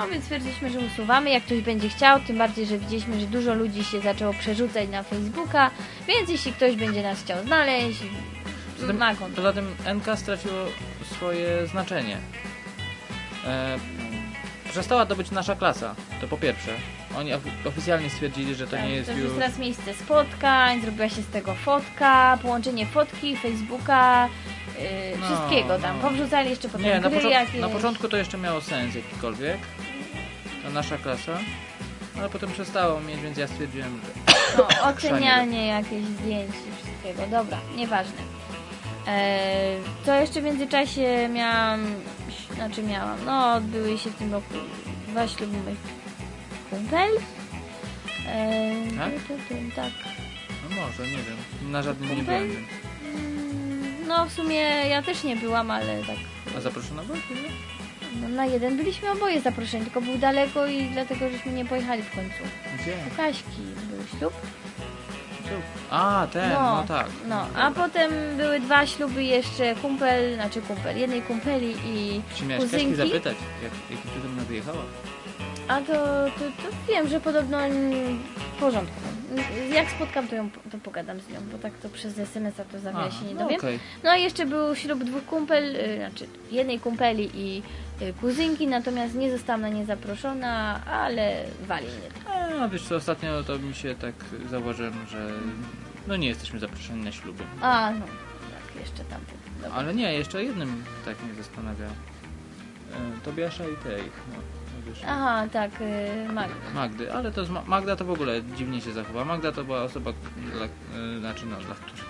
No, więc stwierdziliśmy, że usuwamy, jak ktoś będzie chciał, tym bardziej, że widzieliśmy, że dużo ludzi się zaczęło przerzucać na Facebooka, więc jeśli ktoś będzie nas chciał znaleźć, Poza tym, ma poza tym NK straciło swoje znaczenie. E, przestała to być nasza klasa, to po pierwsze. Oni of oficjalnie stwierdzili, że to Tak, nie jest to już... jest teraz miejsce spotkań, zrobiła się z tego fotka, połączenie fotki, Facebooka, yy, No, wszystkiego tam. no. Powrzucali jeszcze potem Nie, na, jakieś. na początku to jeszcze miało sens jakikolwiek. Ta nasza klasa. Ale potem przestało mieć, więc ja stwierdziłem, że No, ocenianie jakieś zdjęć i wszystkiego. Dobra, nieważne. Eee, to jeszcze w międzyczasie miałam, znaczy miałam, no odbyły się w tym roku dwa śluby moich kumpel. Eee, Tak? tak. no może, nie wiem. Na żadnym nie byłem. No w sumie ja też nie byłam, ale tak A zaproszono byłeś? no, na jeden byliśmy oboje zaproszeni, tylko był daleko i dlatego żeśmy nie pojechali w końcu. Gdzie? U Kaśki był ślub. A, ten, no, tak. No, a potem były dwa śluby jeszcze kumpel, znaczy kumpel, jednej kumpeli i Czy miałeś Kaśki kuzynki. zapytać, jak, jaki cudem ona wyjechała? A to, to, to wiem, że podobno w porządku. Jak spotkam, to, ją, to pogadam z nią, bo tak to przez SMS-a to za wiele się nie no dowiem. okej. No i jeszcze był ślub dwóch kumpel, y, znaczy jednej kumpeli i y, kuzynki, natomiast nie zostałam na nie zaproszona, ale wali mnie. A wiesz co, ostatnio to mi się tak zauważyłem, że no nie jesteśmy zaproszeni na śluby. A, no, tak, jeszcze. Dobra. Ale nie, jeszcze jednym tak mnie zastanawia. E, Tobiasza i tej, no, no wiesz, Aha, tak, y, Magda. Magdy, ale to z Ma- Magda to w ogóle dziwnie się zachowa. Magda to była osoba, dla, e, znaczy no, dla której,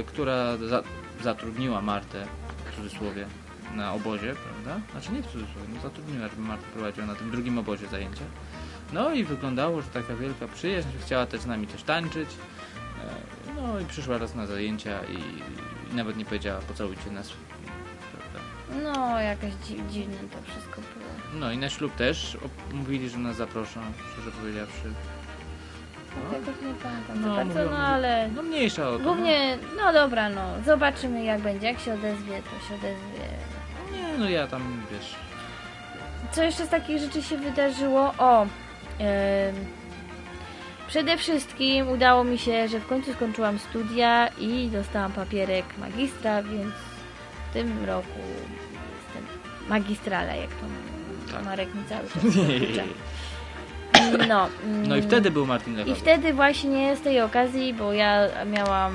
e, która za, zatrudniła Martę, w cudzysłowie, na obozie, prawda? Znaczy nie w cudzysłowie, no zatrudniła, żeby Marta prowadziła na tym drugim obozie zajęcia. No i wyglądało, że taka wielka przyjaźń, że chciała też z nami też tańczyć. E, No i przyszła raz na zajęcia i, i nawet nie powiedziała pocałujcie nas. No, jakoś dzi dziwne to wszystko było. No i na ślub też mówili, że nas zaproszą, szczerze powiedziawszy. No, Jakoś nie pamiętam No, bardzo, mówią, no ale... no mniejsza o to. Głównie, no dobra, no, zobaczymy jak będzie, jak się odezwie, to się odezwie. No. Nie, no ja tam, wiesz... Co jeszcze z takich rzeczy się wydarzyło? O, em, przede wszystkim udało mi się, że w końcu skończyłam studia i dostałam papierek magistra, więc tym roku jestem magistrala, jak to Tak. Marek mi cały czas. No, No i mm, wtedy był Martin I Lechowy. wtedy właśnie z tej okazji, bo ja miałam...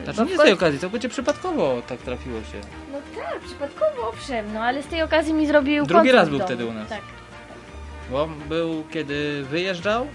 y, Znaczy nie z tej okazji, całkowicie przypadkowo tak trafiło się. No tak, przypadkowo owszem, no ale z tej okazji mi zrobił Drugi raz był wtedy u nas. Tak. Bo był, kiedy wyjeżdżał,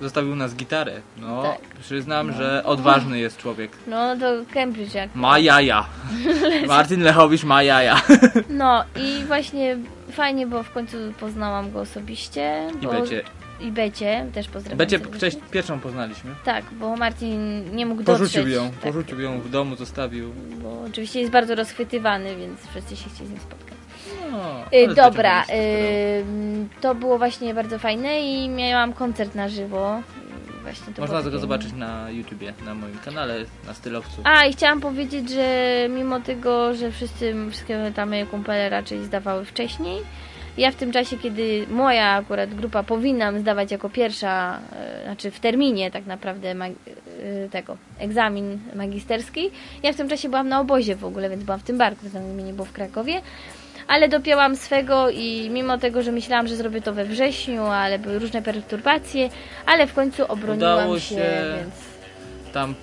zostawił nas gitarę. No, Tak. przyznam, że odważny jest człowiek. No to Cambridge jak. Ma jaja. Martin Lechowicz ma jaja. No i właśnie fajnie, bo w końcu poznałam go osobiście. I bo... Becie. I Becie, też pozdrawiam. Becie serdecznie. wcześniej pierwszą poznaliśmy. Tak, bo Marcin nie mógł dotrzeć. Porzucił ją, tak, porzucił ją w domu, zostawił. Bo oczywiście jest bardzo rozchwytywany, więc wszyscy się chcieli z nim spotkać. No, Y, dobra, to było właśnie bardzo fajne i miałam koncert na żywo. Właśnie to Można tego zobaczyć na YouTubie, na moim kanale, na stylowcu. A i chciałam powiedzieć, że mimo tego, że wszyscy, wszystkie tam moje kumpele raczej zdawały wcześniej, ja w tym czasie, kiedy moja akurat grupa powinnam zdawać jako pierwsza, e, znaczy w terminie tak naprawdę e, tego, egzamin magisterski, ja w tym czasie byłam na obozie w ogóle, więc byłam w tym barku, tam mnie nie było w Krakowie. Ale dopięłam swego i mimo tego, że myślałam, że zrobię to we wrześniu, ale były różne perturbacje, ale w końcu obroniłam Udało się, się. więc Tam,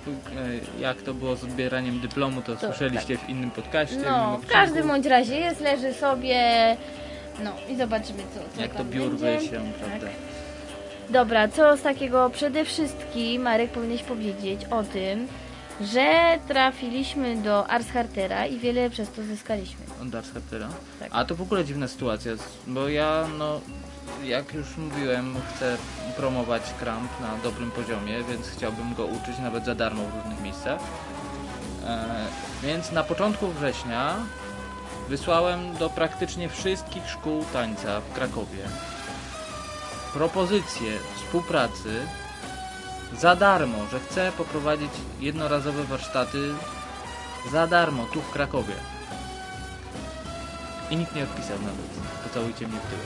e, jak to było z odbieraniem dyplomu, to, słyszeliście w innym podcaście. No, w każdym bądź razie jest, leży sobie. No i zobaczymy co, co Jak to biurwy się, prawda? Tak. Dobra, co z takiego przede wszystkim, Marek, powinieneś powiedzieć o tym, że trafiliśmy do Ars Hartera i wiele przez to zyskaliśmy. On Darth Hattera. Tak. A to w ogóle dziwna sytuacja, bo ja, no, jak już mówiłem, chcę promować Kramp na dobrym poziomie, więc chciałbym go uczyć nawet za darmo w różnych miejscach. E, więc na początku września wysłałem do praktycznie wszystkich szkół tańca w Krakowie propozycję współpracy za darmo, że chcę poprowadzić jednorazowe warsztaty za darmo tu w Krakowie. I nikt nie odpisał nawet. Pocałujcie mnie w tył.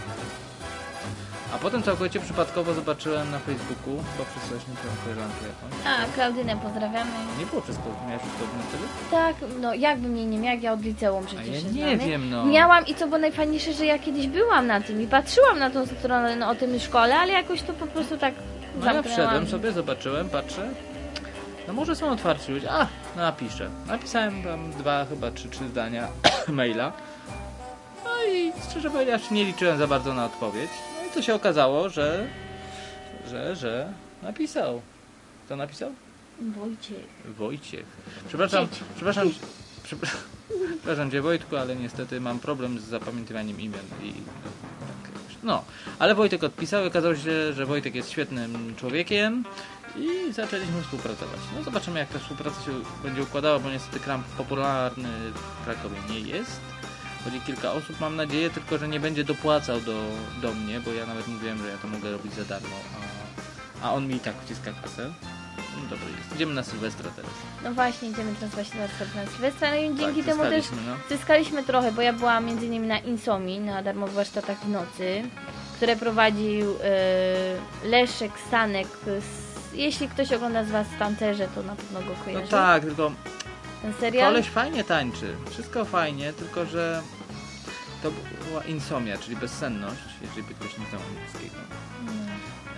A potem całkowicie przypadkowo zobaczyłem na Facebooku, bo przysłaliśmy twoją koleżankę jakąś. A, Klaudynę pozdrawiamy. Nie było wszystko, miałeś wszystko wtedy? Tak, no jakby mnie nie miał, jak ja od liceum przecież A ja się nie znamy. wiem, no. Miałam i co było najfajniejsze, że ja kiedyś byłam na tym i patrzyłam na tą stronę no, o tym szkole, ale jakoś to po prostu tak No ja wszedłem sobie, zobaczyłem, patrzę. No może są otwarci ludzie. A, napiszę. Napisałem tam dwa, chyba trzy, trzy zdania maila. No i szczerze powiedziawszy nie liczyłem za bardzo na odpowiedź. No i to się okazało, że... że, że napisał. Kto napisał? Wojciech. Wojciech. Przepraszam, Dzieci. przepraszam, przepraszam, Cię Wojtku, ale niestety mam problem z zapamiętywaniem imion i tak. No, ale Wojtek odpisał okazało się, że Wojtek jest świetnym człowiekiem i zaczęliśmy współpracować. No zobaczymy jak ta współpraca się będzie układała, bo niestety Kramp popularny w Krakowie nie jest. Chodzi kilka osób, mam nadzieję, tylko że nie będzie dopłacał do, do mnie, bo ja nawet mówiłem, że ja to mogę robić za darmo, a, a on mi i tak wciska kasę. No dobra, jest. Idziemy na Sylwestra teraz. No właśnie, idziemy teraz właśnie na Sylwestra, na Sylwestra, no i dzięki Tak, temu też zyskaliśmy, no. zyskaliśmy trochę, bo ja byłam między innymi na Insomi, na darmowych warsztatach w nocy, które prowadził e, Leszek Stanek z jeśli ktoś ogląda z Was Tancerze, to na pewno go No kojarzy. tak, tylko Ten serial. koleś fajnie tańczy. Wszystko fajnie, tylko że to była insomnia, czyli bezsenność, jeżeli by ktoś nie znał angielskiego.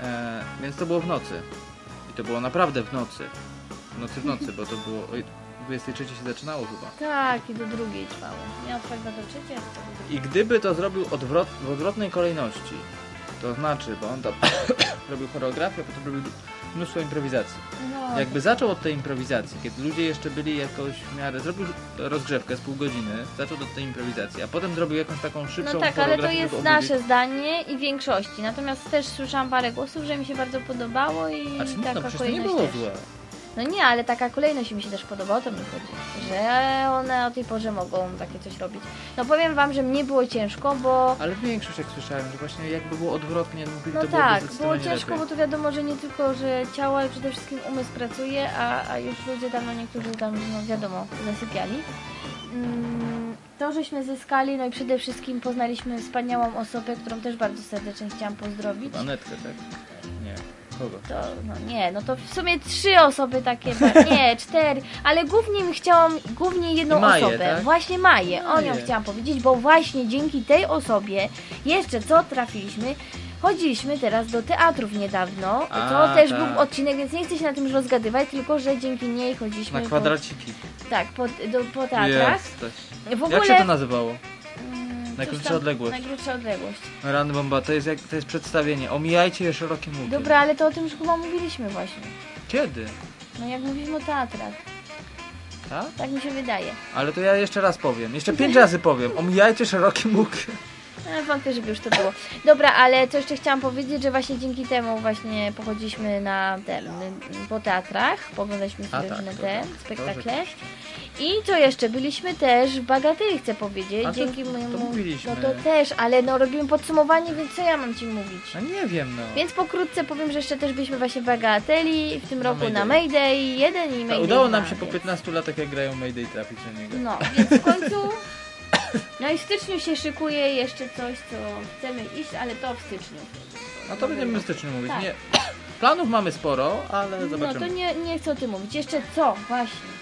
E, więc to było w nocy. I to było naprawdę w nocy. W nocy w nocy, bo to było... Oj, 23 się zaczynało chyba. Tak, i do drugiej trwało. Miał trwać do trzeciej, a. I gdyby to zrobił odwrot, w odwrotnej kolejności, to znaczy, bo on tam robił choreografię, potem robił mnóstwo improwizacji. No, Jakby zaczął od tej improwizacji, kiedy ludzie jeszcze byli jakoś w miarę, zrobił rozgrzewkę z pół godziny, zaczął od tej improwizacji, a potem zrobił jakąś taką szybszą No tak, ale to jest nasze zdanie i większości. Natomiast też słyszałam parę głosów, że mi się bardzo podobało i A czy nie, taka no przecież to nie było też. złe. No nie, ale taka kolejność mi się też podoba, o to mi chodzi. Że one o tej porze mogą takie coś robić. No powiem wam, że mnie było ciężko, bo Ale większość jak słyszałem, że właśnie jakby było odwrotnie, no to tak, było ciężko, lepiej. bo to wiadomo, że nie tylko, że ciało, ale przede wszystkim umysł pracuje, a, a już ludzie tam, no niektórzy tam, no wiadomo, zasypiali. Mm, To, żeśmy zyskali, no i przede wszystkim poznaliśmy wspaniałą osobę, którą też bardzo serdecznie chciałam pozdrowić. Anetkę, tak? To, no nie, no to w sumie trzy osoby takie, nie, cztery, ale głównie chciałam, głównie jedną Maję, osobę, tak? właśnie Maję, o nią Maję. chciałam powiedzieć, bo właśnie dzięki tej osobie, jeszcze co trafiliśmy, chodziliśmy teraz do teatrów niedawno, A, to też tak. był odcinek, więc nie chcę się na tym już rozgadywać, tylko że dzięki niej chodziliśmy Na kwadraciki. Po, tak, po, do, po teatrach. Jesteś. W ogóle, Jak się to nazywało? Najkrótsza tam- odległość. Najkrótsza odległość. Rany bomba, to jest, jak, to jest przedstawienie. Omijajcie je szerokim łukiem. Dobra, ale to o tym już chyba mówiliśmy właśnie. Kiedy? No jak mówiliśmy o teatrach, Tak? tak mi się wydaje. Ale to ja jeszcze raz powiem. Jeszcze pięć razy powiem. Omijajcie szerokim łukiem. E, Wątpię, żeby już to było. Dobra, ale co jeszcze chciałam powiedzieć, że właśnie dzięki temu właśnie pochodziliśmy na ten, po teatrach, pooglądaliśmy A sobie tak, to te tak, spektakle. I co jeszcze? Byliśmy też w Bagateli, chcę powiedzieć, A to- dzięki to mojemu... mówiliśmy. No to też, ale no robimy podsumowanie, więc co ja mam Ci mówić? No nie wiem, no. Więc pokrótce powiem, że jeszcze też byliśmy właśnie w Bagateli, w tym Na roku na Mayday. Mayday 1 i To Mayday udało 2, nam się po więc- 15 latach, jak grają Mayday, trafić na niego. No, więc w końcu. No i w styczniu się szykuje jeszcze coś, co chcemy iść, ale to w styczniu. No to będziemy w styczniu mówić. Tak. Nie. Planów mamy sporo, ale No zobaczymy. to nie, nie chcę o tym mówić. Jeszcze co? Właśnie.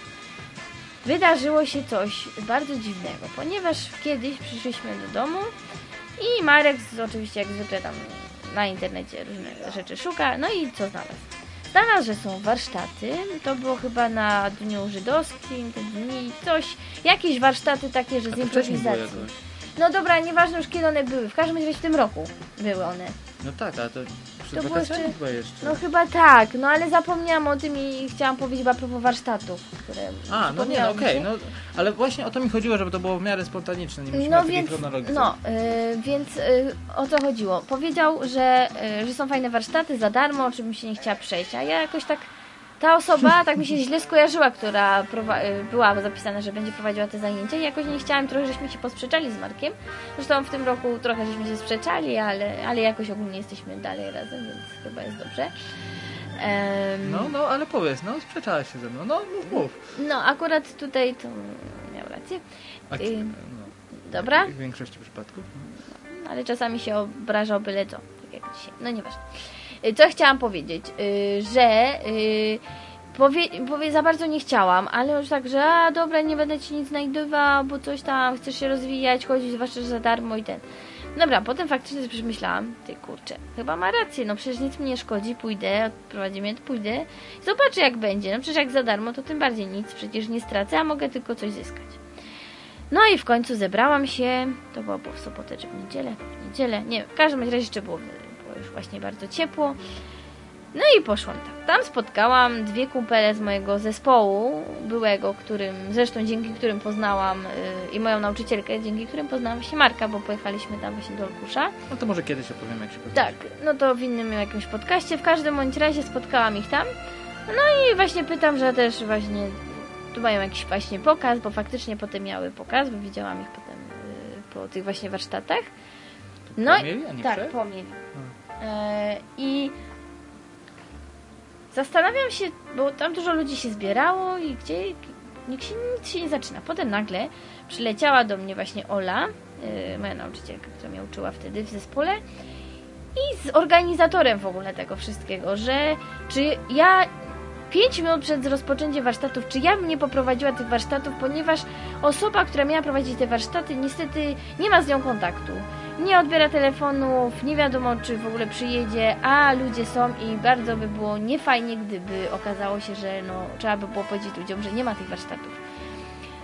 Wydarzyło się coś bardzo dziwnego, ponieważ kiedyś przyszliśmy do domu i Marek z, oczywiście jak zwykle tam na internecie różne rzeczy szuka. No i co znalazł? Znalazł, że są warsztaty. To było chyba na Dniu Żydowskim, te dni, coś, jakieś warsztaty takie, że z wcześniej było improwizacji. No dobra, nieważne już kiedy one były. W każdym razie w tym roku były one. No tak, ale to przed było jeszcze- chyba jeszcze. No chyba tak, no ale zapomniałam o tym i chciałam powiedzieć a propos warsztatów, które A, no nie, no okej, się. no ale właśnie o to mi chodziło, żeby to było w miarę spontaniczne, nie musimy No więc, chronologii. no, y, więc y, o co chodziło? Powiedział, że, y, że są fajne warsztaty za darmo, czy bym się nie chciała przejść, a ja jakoś tak, ta osoba tak mi się źle skojarzyła, która y, była zapisana, że będzie prowadziła te zajęcia i jakoś nie chciałam, trochę żeśmy się posprzeczali z Markiem, zresztą w tym roku trochę żeśmy się sprzeczali, ale, ale jakoś ogólnie jesteśmy dalej razem, więc chyba jest dobrze. Em, No, no, ale powiedz, no sprzeczałaś się ze mną, no mów, mów. No, akurat tutaj to miał rację. A, Y, no, Dobra, w większości przypadków. no. ale czasami się obrażał byle co, tak jak dzisiaj. No nieważne. Y, Co chciałam powiedzieć, y, że y, powie, powie, za bardzo nie chciałam, ale już tak, że a dobra, nie będę ci nic znajdował, bo coś tam, chcesz się rozwijać, chodzić, zwłaszcza że za darmo i ten. Dobra, potem faktycznie sobie przemyślałam, ty kurczę, chyba ma rację, no przecież nic mi nie szkodzi, pójdę, odprowadzi mnie, pójdę, zobaczę jak będzie, no przecież jak za darmo, to tym bardziej nic, przecież nie stracę, a mogę tylko coś zyskać. No i w końcu zebrałam się, to było, było w sobotę czy w niedzielę, w niedzielę, nie, w każdym razie jeszcze było, było już właśnie bardzo ciepło. No i poszłam tam. Tam spotkałam dwie kumpele z mojego zespołu byłego, którym, zresztą dzięki którym poznałam y, i moją nauczycielkę, dzięki którym poznałam właśnie Marka, bo pojechaliśmy tam właśnie do Olkusza. No to może kiedyś opowiem, jak się poznacie. Tak, no to w innym jakimś podcaście. W każdym bądź razie spotkałam ich tam. No i właśnie pytam, że też właśnie tu mają jakiś właśnie pokaz, bo faktycznie potem miały pokaz, bo widziałam ich potem y, po tych właśnie warsztatach. No i Pomieli, a nie tak, przed? pomieli. E, I zastanawiam się, bo tam dużo ludzi się zbierało i gdzie nikt się, nic się nie zaczyna. Potem nagle przyleciała do mnie właśnie Ola, e, moja nauczycielka, która mnie uczyła wtedy w zespole i z organizatorem w ogóle tego wszystkiego, że czy ja 5 minut przed rozpoczęciem warsztatów, czy ja bym nie poprowadziła tych warsztatów, ponieważ osoba, która miała prowadzić te warsztaty, niestety nie ma z nią kontaktu. Nie odbiera telefonów, nie wiadomo czy w ogóle przyjedzie, a ludzie są i bardzo by było niefajnie, gdyby okazało się, że no, trzeba by było powiedzieć ludziom, że nie ma tych warsztatów.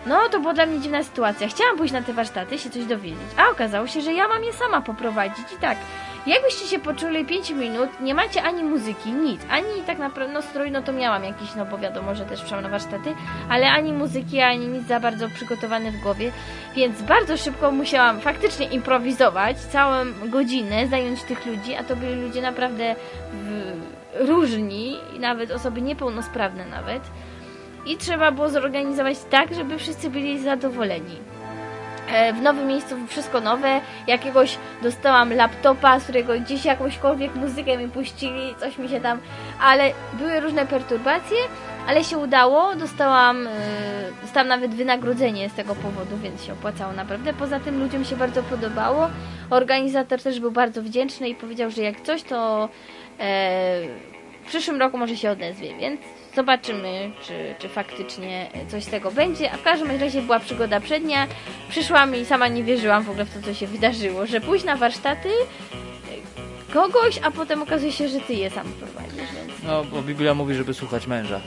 No, to była dla mnie dziwna sytuacja. Chciałam pójść na te warsztaty, się coś dowiedzieć, a okazało się, że ja mam je sama poprowadzić i tak. Jakbyście się poczuli 5 minut, nie macie ani muzyki, nic, ani tak naprawdę, no strój, no to miałam jakiś, no bo wiadomo, że też szłam na warsztaty, ale ani muzyki, ani nic za bardzo przygotowane w głowie, więc bardzo szybko musiałam faktycznie improwizować, całą godzinę zająć tych ludzi, a to byli ludzie naprawdę w, różni, nawet osoby niepełnosprawne nawet. I trzeba było zorganizować tak, żeby wszyscy byli zadowoleni. E, W nowym miejscu wszystko nowe, jakiegoś dostałam laptopa, z którego gdzieś jakąśkolwiek muzykę mi puścili, coś mi się tam, ale były różne perturbacje, ale się udało, dostałam, e, dostałam nawet wynagrodzenie z tego powodu, więc się opłacało naprawdę. Poza tym ludziom się bardzo podobało, organizator też był bardzo wdzięczny i powiedział, że jak coś to e, w przyszłym roku może się odezwie, więc zobaczymy, czy, czy faktycznie coś z tego będzie. A w każdym razie była przygoda przednia. Przyszłam i sama nie wierzyłam w ogóle w to, co się wydarzyło, że pójść na warsztaty e, kogoś, a potem okazuje się, że ty je sam prowadzisz, więc No, bo Biblia mówi, żeby słuchać męża.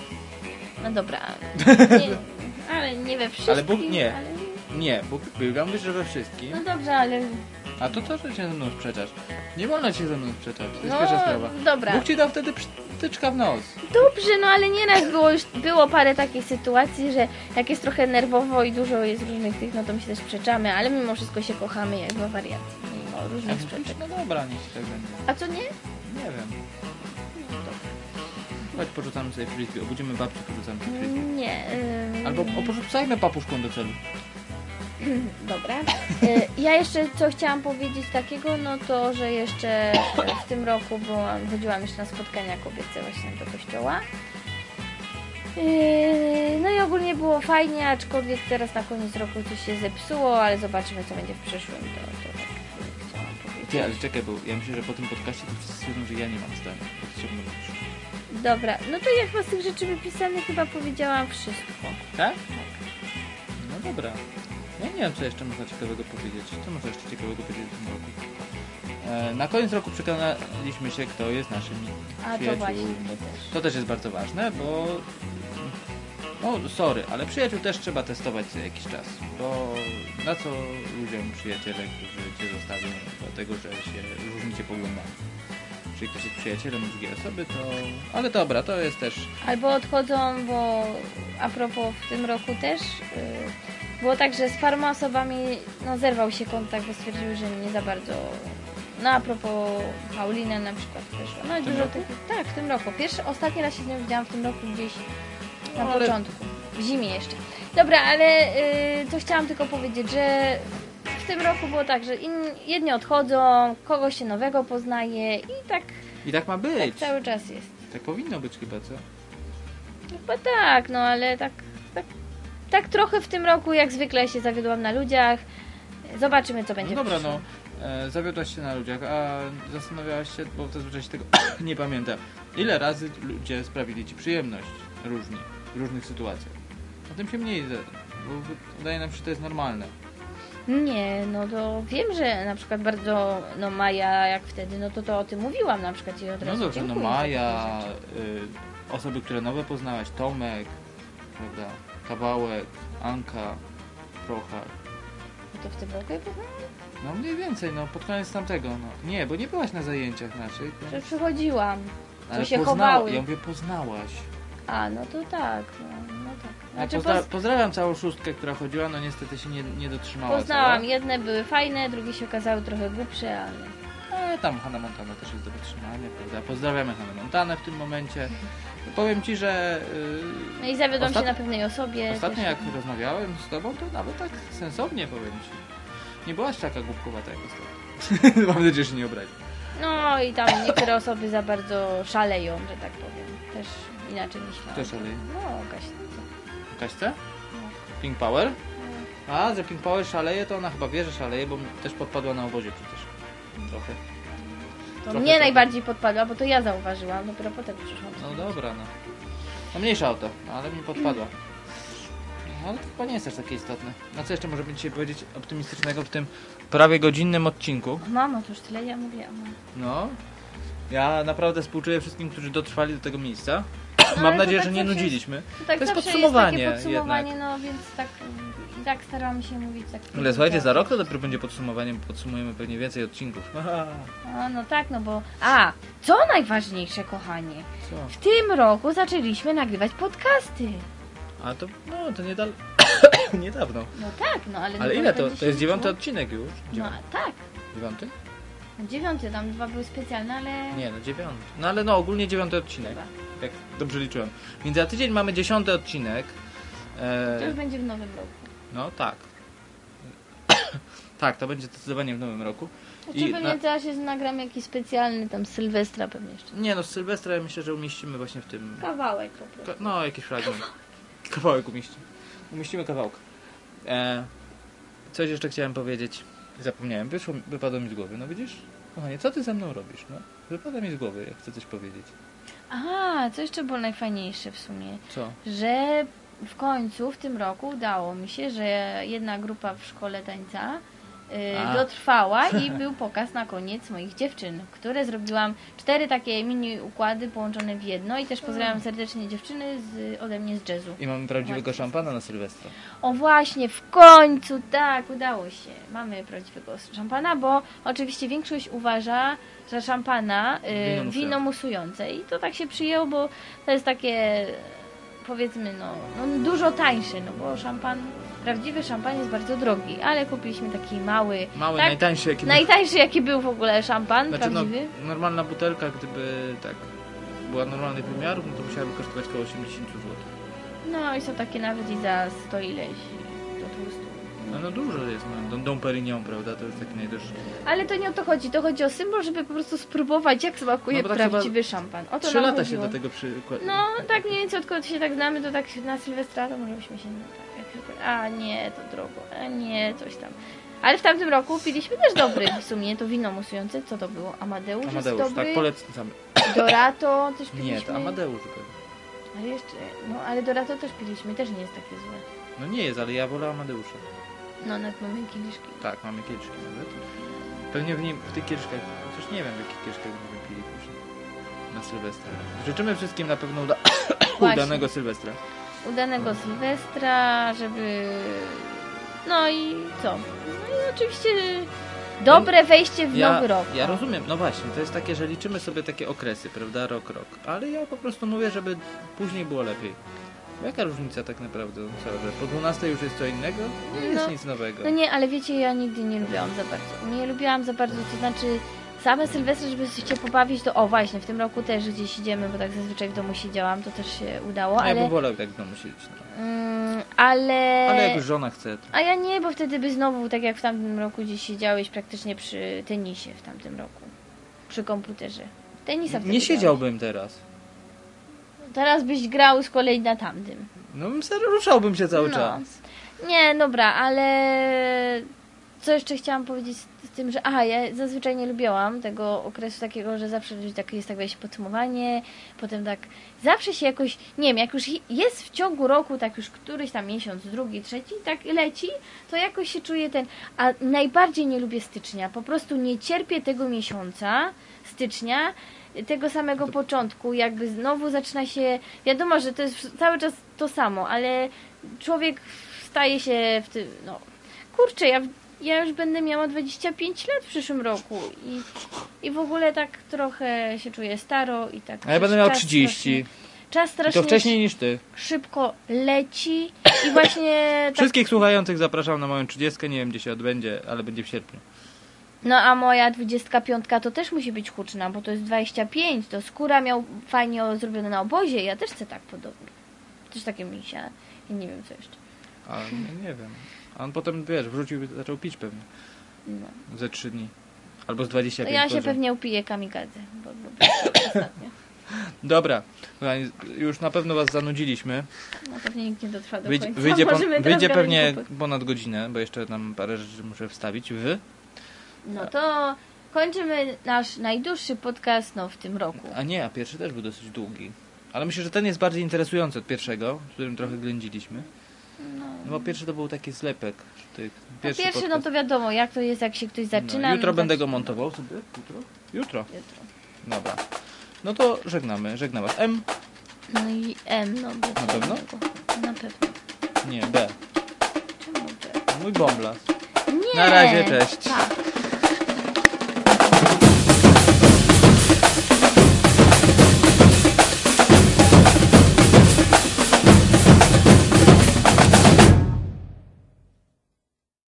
no dobra. Nie, ale nie we wszystkim. Ale Bóg nie. ale- Nie, bo Biblia mówi, że we wszystkim. No dobrze, ale... A to to, że się ze mną sprzeczasz. Nie wolno się ze mną sprzeczać. To jest No, pierwsza sprawa. dobra. Bóg ci dał wtedy tyczka w nos. Dobrze, no ale nieraz było już, było parę takich sytuacji, że jak jest trochę nerwowo i dużo jest różnych tych, no to my się też sprzeczamy, ale mimo wszystko się kochamy jak wariaty, mimo różnych mówisz, sprzeczek. no dobra, niech tak będzie. A co nie? Nie wiem. Chodź, porzucamy sobie frisbee. Obudzimy babci, porzucamy sobie frisbee. Nie. ym, Albo porzucajmy papuszką do celu. Dobra. Y, Ja jeszcze co chciałam powiedzieć takiego, no to, że jeszcze w tym roku byłam, chodziłam jeszcze na spotkania kobiece właśnie do kościoła. Yy, No i ogólnie było fajnie, aczkolwiek teraz na koniec roku coś się zepsuło, ale zobaczymy co będzie w przyszłym, to, to tak chciałam powiedzieć. Ty, ale czekaj, bo ja myślę, że po tym podcaście to wszyscy stwierdzą, że ja nie mam zdania. Dobra, no to ja chyba z tych rzeczy wypisanych chyba powiedziałam wszystko. Tak? No dobra. Ja nie wiem, co jeszcze można ciekawego powiedzieć. Co można jeszcze ciekawego powiedzieć w tym roku? E, na koniec roku przekonaliśmy się, kto jest naszym A to przyjaciół. właśnie, to też. To też jest bardzo ważne, bo... No, sorry, ale przyjaciół też trzeba testować co jakiś czas, bo na co ludziom przyjaciele, którzy cię zostawią, dlatego że się różnicie poglądami. Jeżeli ktoś jest przyjacielem drugiej osoby, to... Ale dobra, to jest też... Albo odchodzą, bo a propos w tym roku też yy, było tak, że z paroma osobami no, zerwał się kontakt, bo stwierdziły, że nie za bardzo. No a propos Pauliny na przykład też. No i dużo takich. Tak, w tym roku. Pierwszy, ostatni raz się z nią widziałam w tym roku gdzieś na No, ale- początku. W zimie jeszcze. Dobra, ale yy, to chciałam tylko powiedzieć, że w tym roku było tak, że in, jedni odchodzą, kogoś się nowego poznaje i tak, I tak ma tak być. cały czas jest. Tak powinno być chyba, co? Chyba tak, no ale tak, tak, trochę w tym roku jak zwykle się zawiodłam na ludziach. Zobaczymy co będzie No dobra, no. E, zawiodłaś się na ludziach, a zastanawiałaś się, bo zazwyczaj się tego nie pamiętam, ile razy ludzie sprawili ci przyjemność różni, w różnych sytuacjach. O tym się mniej, bo wydaje nam się, że to jest normalne. Nie, no to wiem, że na przykład bardzo, no Maja jak wtedy, no to to o tym mówiłam na przykład i od No razu dobrze, no dziękuję za Maja, y, osoby, które nowe poznałaś, Tomek, prawda, Kawałek, Anka, Prochar. No to w tym roku je poznałam? No mniej więcej, no pod koniec tamtego, no. Nie, bo nie byłaś na zajęciach naszych. Że Więc... przychodziłam. Ale się chowały. Ja mówię, poznałaś. A, no to tak, no, no tak. Znaczy pozdra- poz, pozdrawiam całą szóstkę, która chodziła, no niestety się nie, nie dotrzymała. poznałam, cała. jedne były fajne, drugie się okazały trochę głupsze, ale... Ale tam Hanna Montana też jest do wytrzymania, prawda? Pozdrawiamy Hannę Montanę w tym momencie. Powiem Ci, że No i zawiodłam Ostat- się na pewnej osobie. ostatnio jak rozmawiałem z Tobą, to nawet tak sensownie powiem Ci. Nie byłaś taka głupkowata jak ostatnio. Mam nadzieję, że nie obrazi. No i tam niektóre osoby za bardzo szaleją, że tak powiem. Też inaczej myślałam. Kto szaleje? No, gaśnica. Kaśce? Pink Power? A, że Pink Power szaleje, to ona chyba wie, że szaleje, bo też podpadła na obozie przecież. Trochę. Trochę, mnie najbardziej podpadła, bo to ja zauważyłam, dopiero potem przyszłam. No dobra, no. No mniejsza o to, ale mi podpadła. No, ale to chyba nie jest aż takie istotne. No co jeszcze możemy dzisiaj powiedzieć optymistycznego w tym prawie godzinnym odcinku? Mamo, to już tyle ja mówiłam. No. Ja naprawdę współczuję wszystkim, którzy dotrwali do tego miejsca. No, Mam ale to nadzieję, tak że nie zawsze nudziliśmy. To tak To jest zawsze podsumowanie jest takie podsumowanie, no więc tak, tak staramy się mówić tak. Ale słuchajcie, za rok to dopiero będzie podsumowanie, bo podsumujemy pewnie więcej odcinków. A, no tak, no bo... A, co najważniejsze, kochanie? Co? W tym roku zaczęliśmy nagrywać podcasty. A to, no, to niedal... niedawno. No tak, no ale... no Ale ile to? To jest dziewiąty odcinek już? No Dziewiąty? tak, Dziewiąty? no dziewiąty, tam dwa były specjalne, ale... Nie, no dziewiąty. No ale no, ogólnie dziewiąty odcinek. Chyba. Jak dobrze liczyłem. Więc za tydzień mamy dziesiąty odcinek. To już E, będzie w nowym roku. No tak. tak, to będzie zdecydowanie w nowym roku. Znaczy I pewnie na- teraz się nagramy jakiś specjalny, tam Sylwestra pewnie jeszcze. Nie no, z Sylwestra ja myślę, że umieścimy właśnie w tym... Kawałek po prostu. Ka- no, jakiś fragment. Kawałek umieścimy. Umieścimy kawałek. E, coś jeszcze chciałem powiedzieć. Zapomniałem, wyszło, wypadło mi z głowy. No widzisz? Kochanie, co ty ze mną robisz? No, wypada mi z głowy, jak chcę coś powiedzieć. A, co jeszcze było najfajniejsze w sumie? Co? że w końcu w tym roku udało mi się, że jedna grupa w szkole tańca y, A. dotrwała i był pokaz na koniec moich dziewczyn, które zrobiłam cztery takie mini układy połączone w jedno i też pozdrawiam serdecznie dziewczyny z, ode mnie z jazzu. I mamy prawdziwego Właśnie. szampana na Sylwestra. O właśnie, w końcu, tak, udało się. Mamy prawdziwego szampana, bo oczywiście większość uważa, że szampana, y, Wino musujące. I to tak się przyjęło, bo to jest takie, powiedzmy, no, no dużo tańsze, no bo szampan, prawdziwy szampan jest bardzo drogi, ale kupiliśmy taki mały, Mały, tak, najtańszy jaki najtańszy jaki był w ogóle szampan, Znaczy, no, prawdziwy. normalna butelka, gdyby tak była normalnych wymiarów, no to musiałaby kosztować około 80 zł. No i są takie nawet i za 100 ileś do 200. No, no dużo jest, no. Dom, Perignon, prawda, to jest taki najdroższy. Ale to nie o to chodzi, to chodzi o symbol, żeby po prostu spróbować, jak smakuje No tak prawdziwy szampan. O to Trzy lata się chodziło. do tego przykłada. No, tak mniej więcej odkąd się tak znamy, to tak na Sylwestra to może byśmy się, tak, a nie, to drogo, a nie, coś tam. Ale w tamtym roku piliśmy też dobry w sumie, to wino musujące, co to było? Amadeusz, Amadeusz, jest dobry, tak, polecam. Dorato też piliśmy. Nie, to Amadeusz był. Ale jeszcze, no ale Dorato też piliśmy, też nie jest takie złe. No nie jest, ale ja wolę Amadeusza. No, nawet mamy kieliszki. Tak, mamy kieliszki nawet. Pewnie w, nim, w tych kieliszkach, chociaż nie wiem w jakich kieliszkach będziemy pili później. Na Sylwestra. Życzymy wszystkim na pewno uda udanego Sylwestra. udanego Sylwestra, żeby... No i co? No i oczywiście dobre wejście w Ja, nowy rok. ja rozumiem, no właśnie, to jest takie, że liczymy sobie takie okresy, prawda, rok, rok. Ale ja po prostu mówię, żeby później było lepiej. Jaka różnica tak naprawdę? No Co, że po 12 już jest co innego? Nie jest No, nic nowego. No nie, ale wiecie, ja nigdy nie lubiłam za bardzo. Nie lubiłam za bardzo, to znaczy same Sylwestry, żeby się pobawić, to o właśnie, w tym roku też gdzieś idziemy, bo tak zazwyczaj w domu siedziałam, to też się udało, Ja bym ale... wolał tak w domu siedzieć. No. Mm, ale... Ale jak żona chce, to... A ja nie, bo wtedy by znowu, tak jak w tamtym roku, gdzieś siedziałeś praktycznie przy tenisie w tamtym roku. Przy komputerze. Tenisa Nie siedziałbym teraz. Teraz byś grał z kolei na tamtym. No ruszałbym się cały No. czas. Nie, dobra, ale co jeszcze chciałam powiedzieć z, tym, że aha, ja zazwyczaj nie lubiłam tego okresu takiego, że zawsze tak jest tak wiesz, podsumowanie, potem tak zawsze się jakoś, nie wiem, jak już jest w ciągu roku tak już któryś tam miesiąc, drugi, trzeci, tak leci, to jakoś się czuję ten, a najbardziej nie lubię stycznia, po prostu nie cierpię tego miesiąca, stycznia, tego samego początku, jakby znowu zaczyna się, wiadomo, że to jest cały czas to samo, ale człowiek staje się w tym, no, kurczę, ja, ja już będę miała 25 lat w przyszłym roku i, i w ogóle tak trochę się czuję staro i tak. A ja będę miał czas 30. Strasznie, czas I strasznie to wcześniej niż ty. szybko leci i właśnie tak, Wszystkich słuchających zapraszam na moją 30. Nie wiem gdzie się odbędzie, ale będzie w sierpniu. No a moja 25 to też musi być huczna, bo to jest 25, to skóra miał fajnie zrobione na obozie, ja też chcę tak podobnie. Też takie misia i nie wiem co jeszcze. A nie, nie wiem. A on potem, wiesz, wrócił i zaczął pić pewnie. No. Ze 3 dni. Albo z To 25 ja się godzin. pewnie upiję kamikadze, bo, bo, bo. Dobra, kochani, już na pewno was zanudziliśmy. No pewnie nikt nie dotrwa do Wyjdzie, końca. wyjdzie, Możemy teraz wyjdzie pewnie ponad godzinę, bo jeszcze tam parę rzeczy muszę wstawić. Wy? No to kończymy nasz najdłuższy podcast no, w tym roku. A nie, a pierwszy też był dosyć długi. Ale myślę, że ten jest bardziej interesujący od pierwszego, z którym trochę ględziliśmy. No bo pierwszy to był taki zlepek. Tych, pierwszy pierwszy, no to wiadomo, jak to jest, jak się ktoś zaczyna. No, jutro no to- będę go montował sobie. Jutro? Jutro. Jutro. Dobra. No to żegnamy. Żegnam was. M? No i M, no bez Na pewno? Na pewno. Nie, B. Czemu B? Mój bomblas. Nie! Na razie, cześć. Tak.